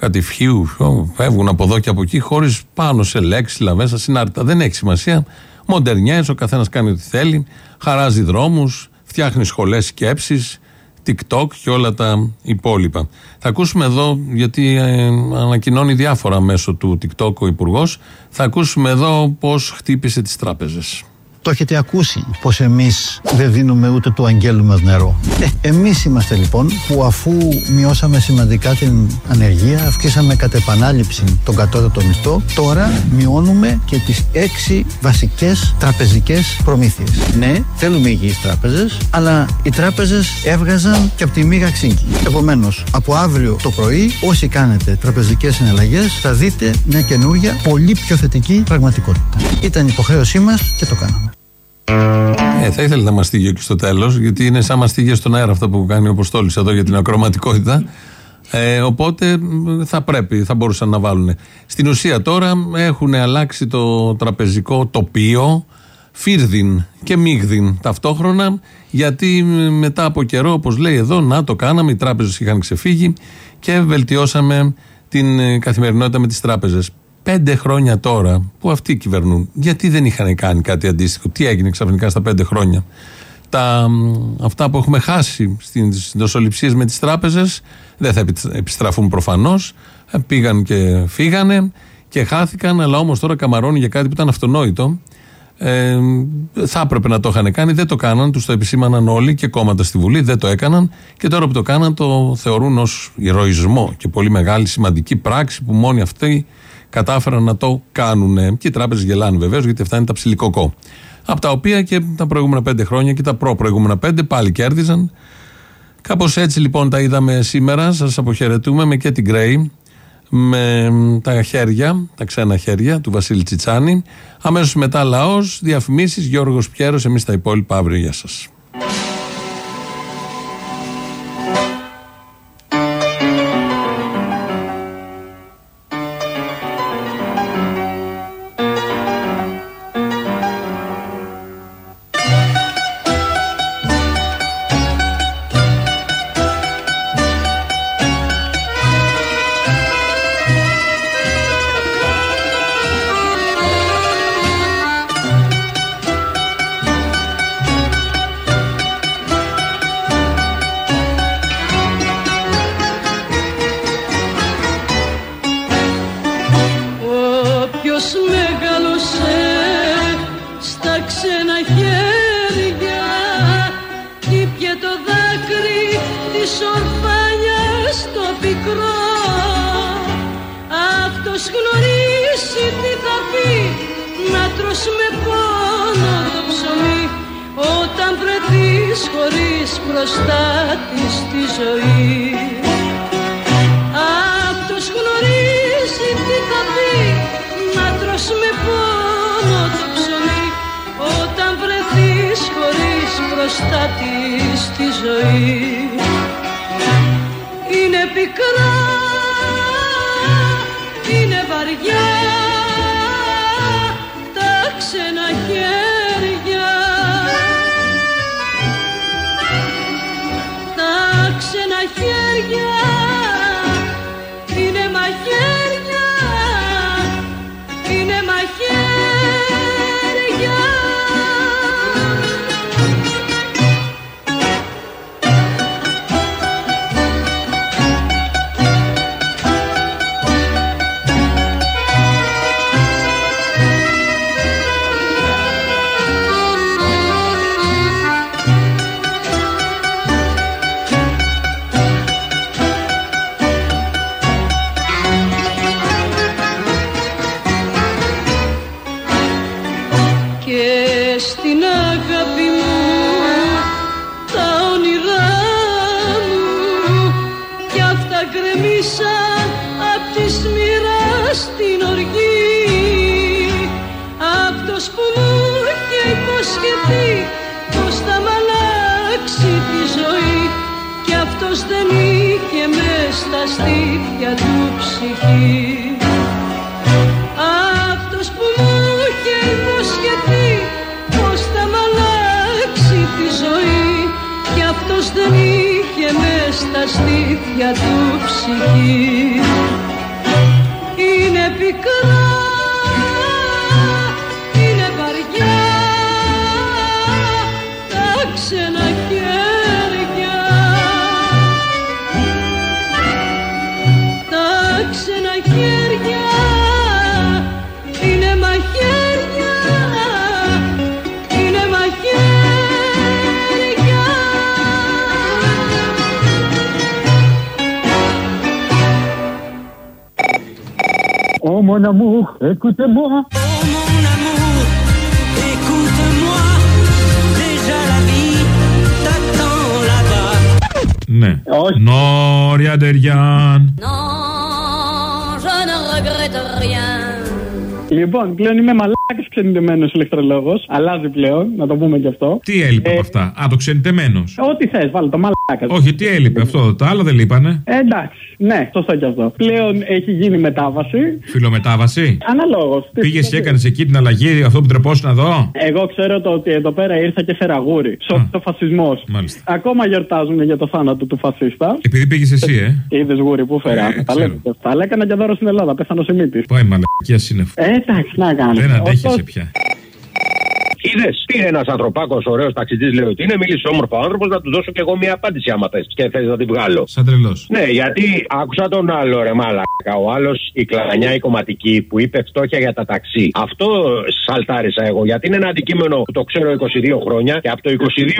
Κάτι φιού, φιου, φεύγουν από εδώ και από εκεί, χωρίς πάνω σε λέξει, λαβέσα, συνάρτητα. Δεν έχει σημασία. Μοντερνιές, ο καθένας κάνει ό,τι θέλει. Χαράζει δρόμους, φτιάχνει σχολές σκέψη, TikTok και όλα τα υπόλοιπα. Θα ακούσουμε εδώ, γιατί ε, ανακοινώνει διάφορα μέσω του TikTok ο Υπουργός, θα ακούσουμε εδώ πώς χτύπησε τις τράπεζες. Το έχετε ακούσει πως εμείς δεν δίνουμε ούτε του αγγέλου μας νερό. Ε, εμείς είμαστε λοιπόν που αφού μειώσαμε σημαντικά την ανεργία, αυξήσαμε κατ' επανάληψη τον κατώτατο μισθό, τώρα μειώνουμε και τις έξι βασικές τραπεζικές προμήθειες. Ναι, θέλουμε υγιείς τράπεζες, αλλά οι τράπεζες έβγαζαν και από τη μήγα ξύγκη. Επομένως, από αύριο το πρωί, όσοι κάνετε τραπεζικές συναλλαγές, θα δείτε μια καινούργια, πολύ πιο θετική πραγματικότητα. Ήταν υποχρέωσή μας και το κάναμε. Ε, θα ήθελε να μαστίγει και στο τέλος, γιατί είναι σαν μαστίγια στον αέρα αυτό που κάνει ο Αποστόλης εδώ για την ακροματικότητα. Ε, οπότε μ, θα πρέπει, θα μπορούσαν να βάλουν. Στην ουσία τώρα έχουν αλλάξει το τραπεζικό τοπίο φίρδιν και μίγδιν ταυτόχρονα γιατί μ, μετά από καιρό όπως λέει εδώ να το κάναμε, οι τράπεζες είχαν ξεφύγει και βελτιώσαμε την ε, καθημερινότητα με τις τράπεζες. Πέντε χρόνια τώρα που αυτοί κυβερνούν, γιατί δεν είχαν κάνει κάτι αντίστοιχο, τι έγινε ξαφνικά στα πέντε χρόνια; Τα, μ, αυτά που έχουμε χάσει στις δοσοληψίες με τις τράπεζες δεν θα επι- επιστραφούν προφανώς. Ε, Πήγαν και φύγανε και χάθηκαν, αλλά όμως τώρα καμαρώνει για κάτι που ήταν αυτονόητο. Ε, θα έπρεπε να το είχαν κάνει, δεν το κάναν, τους το επισήμαναν όλοι και κόμματα στη Βουλή, δεν το έκαναν και τώρα που το κάναν το θεωρούν ως ηρωισμό και πολύ μεγάλη σημαντική πράξη που μόνοι αυτοί κατάφεραν να το κάνουν. Και οι τράπεζες γελάνε βεβαίως γιατί αυτά είναι τα ψηλικοκό. Από τα οποία και τα προηγούμενα πέντε χρόνια και τα προ-προηγούμενα πέντε πάλι κέρδιζαν. Κάπως έτσι λοιπόν τα είδαμε σήμερα. Σας αποχαιρετούμε με και την Γκρέι με μ, τα χέρια, τα ξένα χέρια του Βασίλη Τσιτσάνη. Αμέσως μετά λαός, διαφημίσεις, Γιώργος Πιέρος, εμείς τα υπόλοιπα αύριο. Γεια σας. Πικρά, είναι βαριά τα ξένα στα στήθια του ψυχή. Αυτός που μου είχε υποσχεθεί πως θα μ' αλλάξει τη ζωή κι αυτός δεν είχε μες στα στήθια του ψυχή. Είναι πικρά mon amour, écoute-moi. Ναι. Όχι. Νόρια Ντεριάν. Λοιπόν, πλέον είμαι μαλάκι ξενιτεμένος ηλεκτρολόγος. Αλλάζει πλέον, να το πούμε κι αυτό. Τι έλειπε από αυτά; Α, το ξενιτεμένος. Ό,τι θες, βάλει το μαλάκα. Όχι, τι έλειπε αυτό. Τα άλλα δεν λείπανε. Ε, εντάξει, ναι, σωστό κι αυτό. Πλέον έχει γίνει μετάβαση. Φιλομετάβαση. Αναλόγως. Πήγες και έκανες εκεί την αλλαγή, αυτό που τρεπόσουν εδώ. Εγώ ξέρω το ότι εδώ πέρα ήρθα και φέρα γούρι. Σώθηκε ο φασισμός. Μάλιστα. Ακόμα γιορτάζουν για το θάνατο του φασίστα. Επειδή πήγες εσύ, ε. Είδες γούρι που φέρα. Ε, τα ξέρω. λέμε. και αυτά. Αλλά έκανα και δώρο στην Ελλάδα. Πέθανε ο μύτη. Πάει μαλακία σύννεφο. Ε, εντάξει, να κάνω. Δεν αντέχεσαι πια. Είδες, πήρε ένας ανθρωπάκος ωραίος ταξιτζής, λέει ότι είναι, μίλησε όμορφο άνθρωπος, να του δώσω κι εγώ μια απάντηση άμα θες και θες να την βγάλω. Σαν τρελός. Ναι, γιατί άκουσα τον άλλο ρε μαλάκα. Ο άλλος, η κλανιά η κομματική που είπε φτώχεια για τα ταξί. Αυτό σαλτάρισα εγώ, γιατί είναι ένα αντικείμενο που το ξέρω 22 χρόνια και από το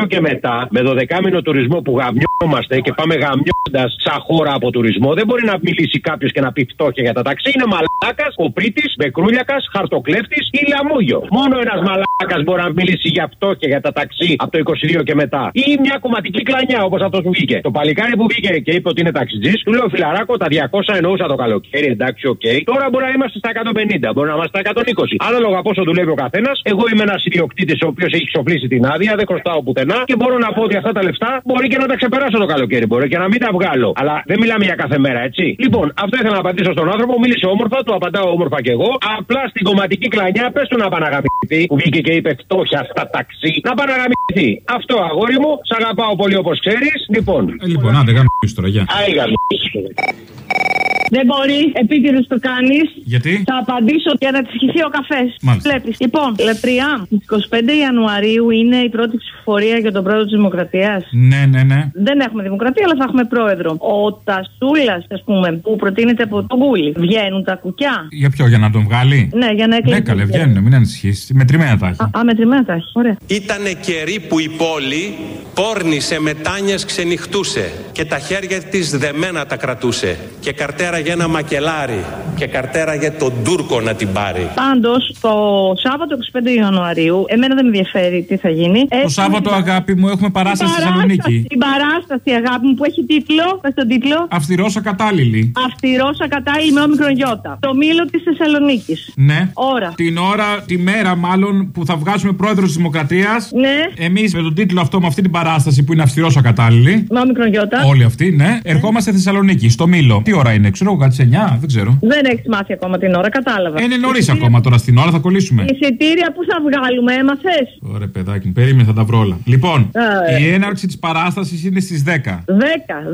22 και μετά, με 12μηνο τουρισμό που γαμιόμαστε και πάμε γαμιώντας σαν χώρα από τουρισμό, δεν μπορεί να μιλήσει κάποιος και να πει φτώχεια για τα ταξί. Είναι μαλάκας, κοπρίτης, μπεκρούλιακας, χαρτοκλέφτης ή λαμούγιο. Μόνο ένας μαλάκας μπορεί να μιλήσει για φτώχεια για τα ταξί από το 22 και μετά. Ή μια κομματική κλανιά όπως αυτό που βγήκε. Το παλικάρι που βγήκε και είπε ότι είναι ταξιτζής, του λέω φιλαράκο τα 200 εννοούσα το καλοκαίρι, εντάξει, οκ. Τώρα μπορεί να είμαστε στα 150, μπορεί να είμαστε στα 120. Ανάλογα πόσο δουλεύει ο καθένας, εγώ είμαι ένας ιδιοκτήτης ο οποίος έχει ξοφλήσει την άδεια, δεν χρωστάω πουθενά και μπορώ να πω ότι αυτά τα λεφτά μπορεί και να τα ξεπεράσω το καλοκαίρι, μπορεί και να μην τα βγάλω. Αλλά δεν μιλάμε για κάθε μέρα, έτσι. Λοιπόν, αυτό ήθελα να απαντήσω στον άνθρωπο, μίλησε όμορφα, του απαντάω όμορφα κι εγώ. Απλά στην κομματική κλανιά, πες του να παναγαπηθεί που βγήκε και είπε φτώχεια στα ταξί. Να παναγαπηθεί. Αυτό αγόρι μου, σ' αγαπάω πολύ όπως ξέρεις. Λοιπόν. Ε, λοιπόν, άντε, γάμο τώρα, γεια. Άιγα, Δεν μπορεί, επίτηδες το κάνεις. Γιατί; Θα απαντήσω για να τη σχηθεί ο καφές. Μάλιστα. Βλέπεις. Λοιπόν, Λεπριά, στις 25 Ιανουαρίου είναι η πρώτη ψηφοφορία για τον πρόεδρο της Δημοκρατίας. Ναι, ναι, ναι. Δεν έχουμε δημοκρατία, αλλά θα έχουμε πρόεδρο. Ο Τασούλας, ας πούμε, που προτείνεται από τον Κούλι. Βγαίνουν τα κουκιά. Για ποιο, για να τον βγάλει; Ναι, για να εκλεγεί. Ναι, καλέ, βγαίνουν, μην ανησυχείς. Μετρημένα τα έχει. Α, μετρημένα τα έχει. Ωραία. Ήτανε καιροί που η πόλη πόρνησε μετάνιες ξενυχτούσε και τα χέρια της δεμένα τα κρατούσε και καρτέρα για ένα μακελάρι και καρτέρα για τον Τούρκο να την πάρει. Πάντως, το Σάββατο 25 Ιανουαρίου, εμένα δεν με ενδιαφέρει τι θα γίνει. Το Έχουμε Σάββατο, αγάπη μου, έχουμε παράσταση στη Θεσσαλονίκη. Την παράσταση, αγάπη μου, που έχει τίτλο. Πες τον τίτλο. Αυστηρός ακατάλληλη. Αυστηρόσα κατάλληλη με όμικρον γιώτα. Το μήλο της Θεσσαλονίκης. Ναι. Ώρα. Την ώρα, τη μέρα μάλλον που θα βγάζουμε πρόεδρος της Δημοκρατίας. Ναι. Εμείς με τον τίτλο αυτό, με αυτή την παράσταση που είναι αυστηρός ακατάλληλη. Με όμικρον γιώτα. Όλοι αυτοί, ναι. Ερχόμαστε Θεσσαλονίκη, στο Μήλο. Τι ώρα είναι, ξέρω εγώ κάτι σε 9, δεν ξέρω. Δεν έχεις μάθει ακόμα την ώρα, κατάλαβα. Ε, Είναι νωρίς ακόμα τώρα στην ώρα, θα κολλήσουμε. Εισιτήρια που θα βγάλουμε, έμαθες; Ωραία, παιδάκι μου, περίμενε, θα τα βρω όλα. Λοιπόν, Α, ε. η έναρξη της παράστασης είναι στις 10. 10.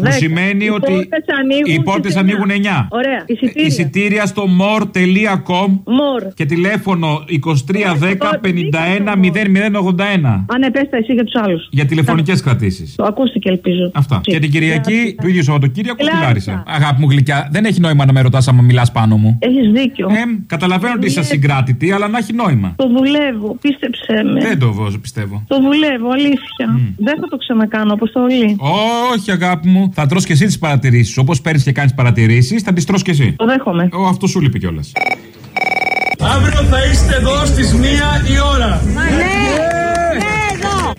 10. Που σημαίνει οι ότι πόρτες ανοίγουν οι πόρτες στις ανοίγουν 9. Ωραία. Εισιτήρια. Εισιτήρια στο more.com More. και τηλέφωνο 2310 51 0081 Αν επέστα εσύ για τους άλλους. για τηλεφωνικές κρατήσεις. Το ακούστηκε, ελπίζω. Αυτά. Και την Κυριακή του ίδιου Σαββατοκύριακου στη Λάρισα. Λάρισα. Αγάπη μου γλυκιά, δεν έχει νόημα να με ρωτάς άμα μιλάς πάνω μου. Έχεις δίκιο. Ε, καταλαβαίνω ότι είσαι συγκράτητη, αλλά να έχει νόημα. Το δουλεύω, πίστεψε με. Δεν το βάζω, πιστεύω. Το δουλεύω, αλήθεια. Δεν θα το ξανακάνω, αποστολή. Όχι, αγάπη μου. Θα τρως και εσύ τις παρατηρήσεις. Όπως παίρνεις και κάνεις παρατηρήσεις, θα τις τρως και εσύ. Το δέχομαι. Ο, αυτό σου λείπει κιόλας. Αύριο θα είστε εδώ στις μία η ώρα. Ναι, ναι, εδώ.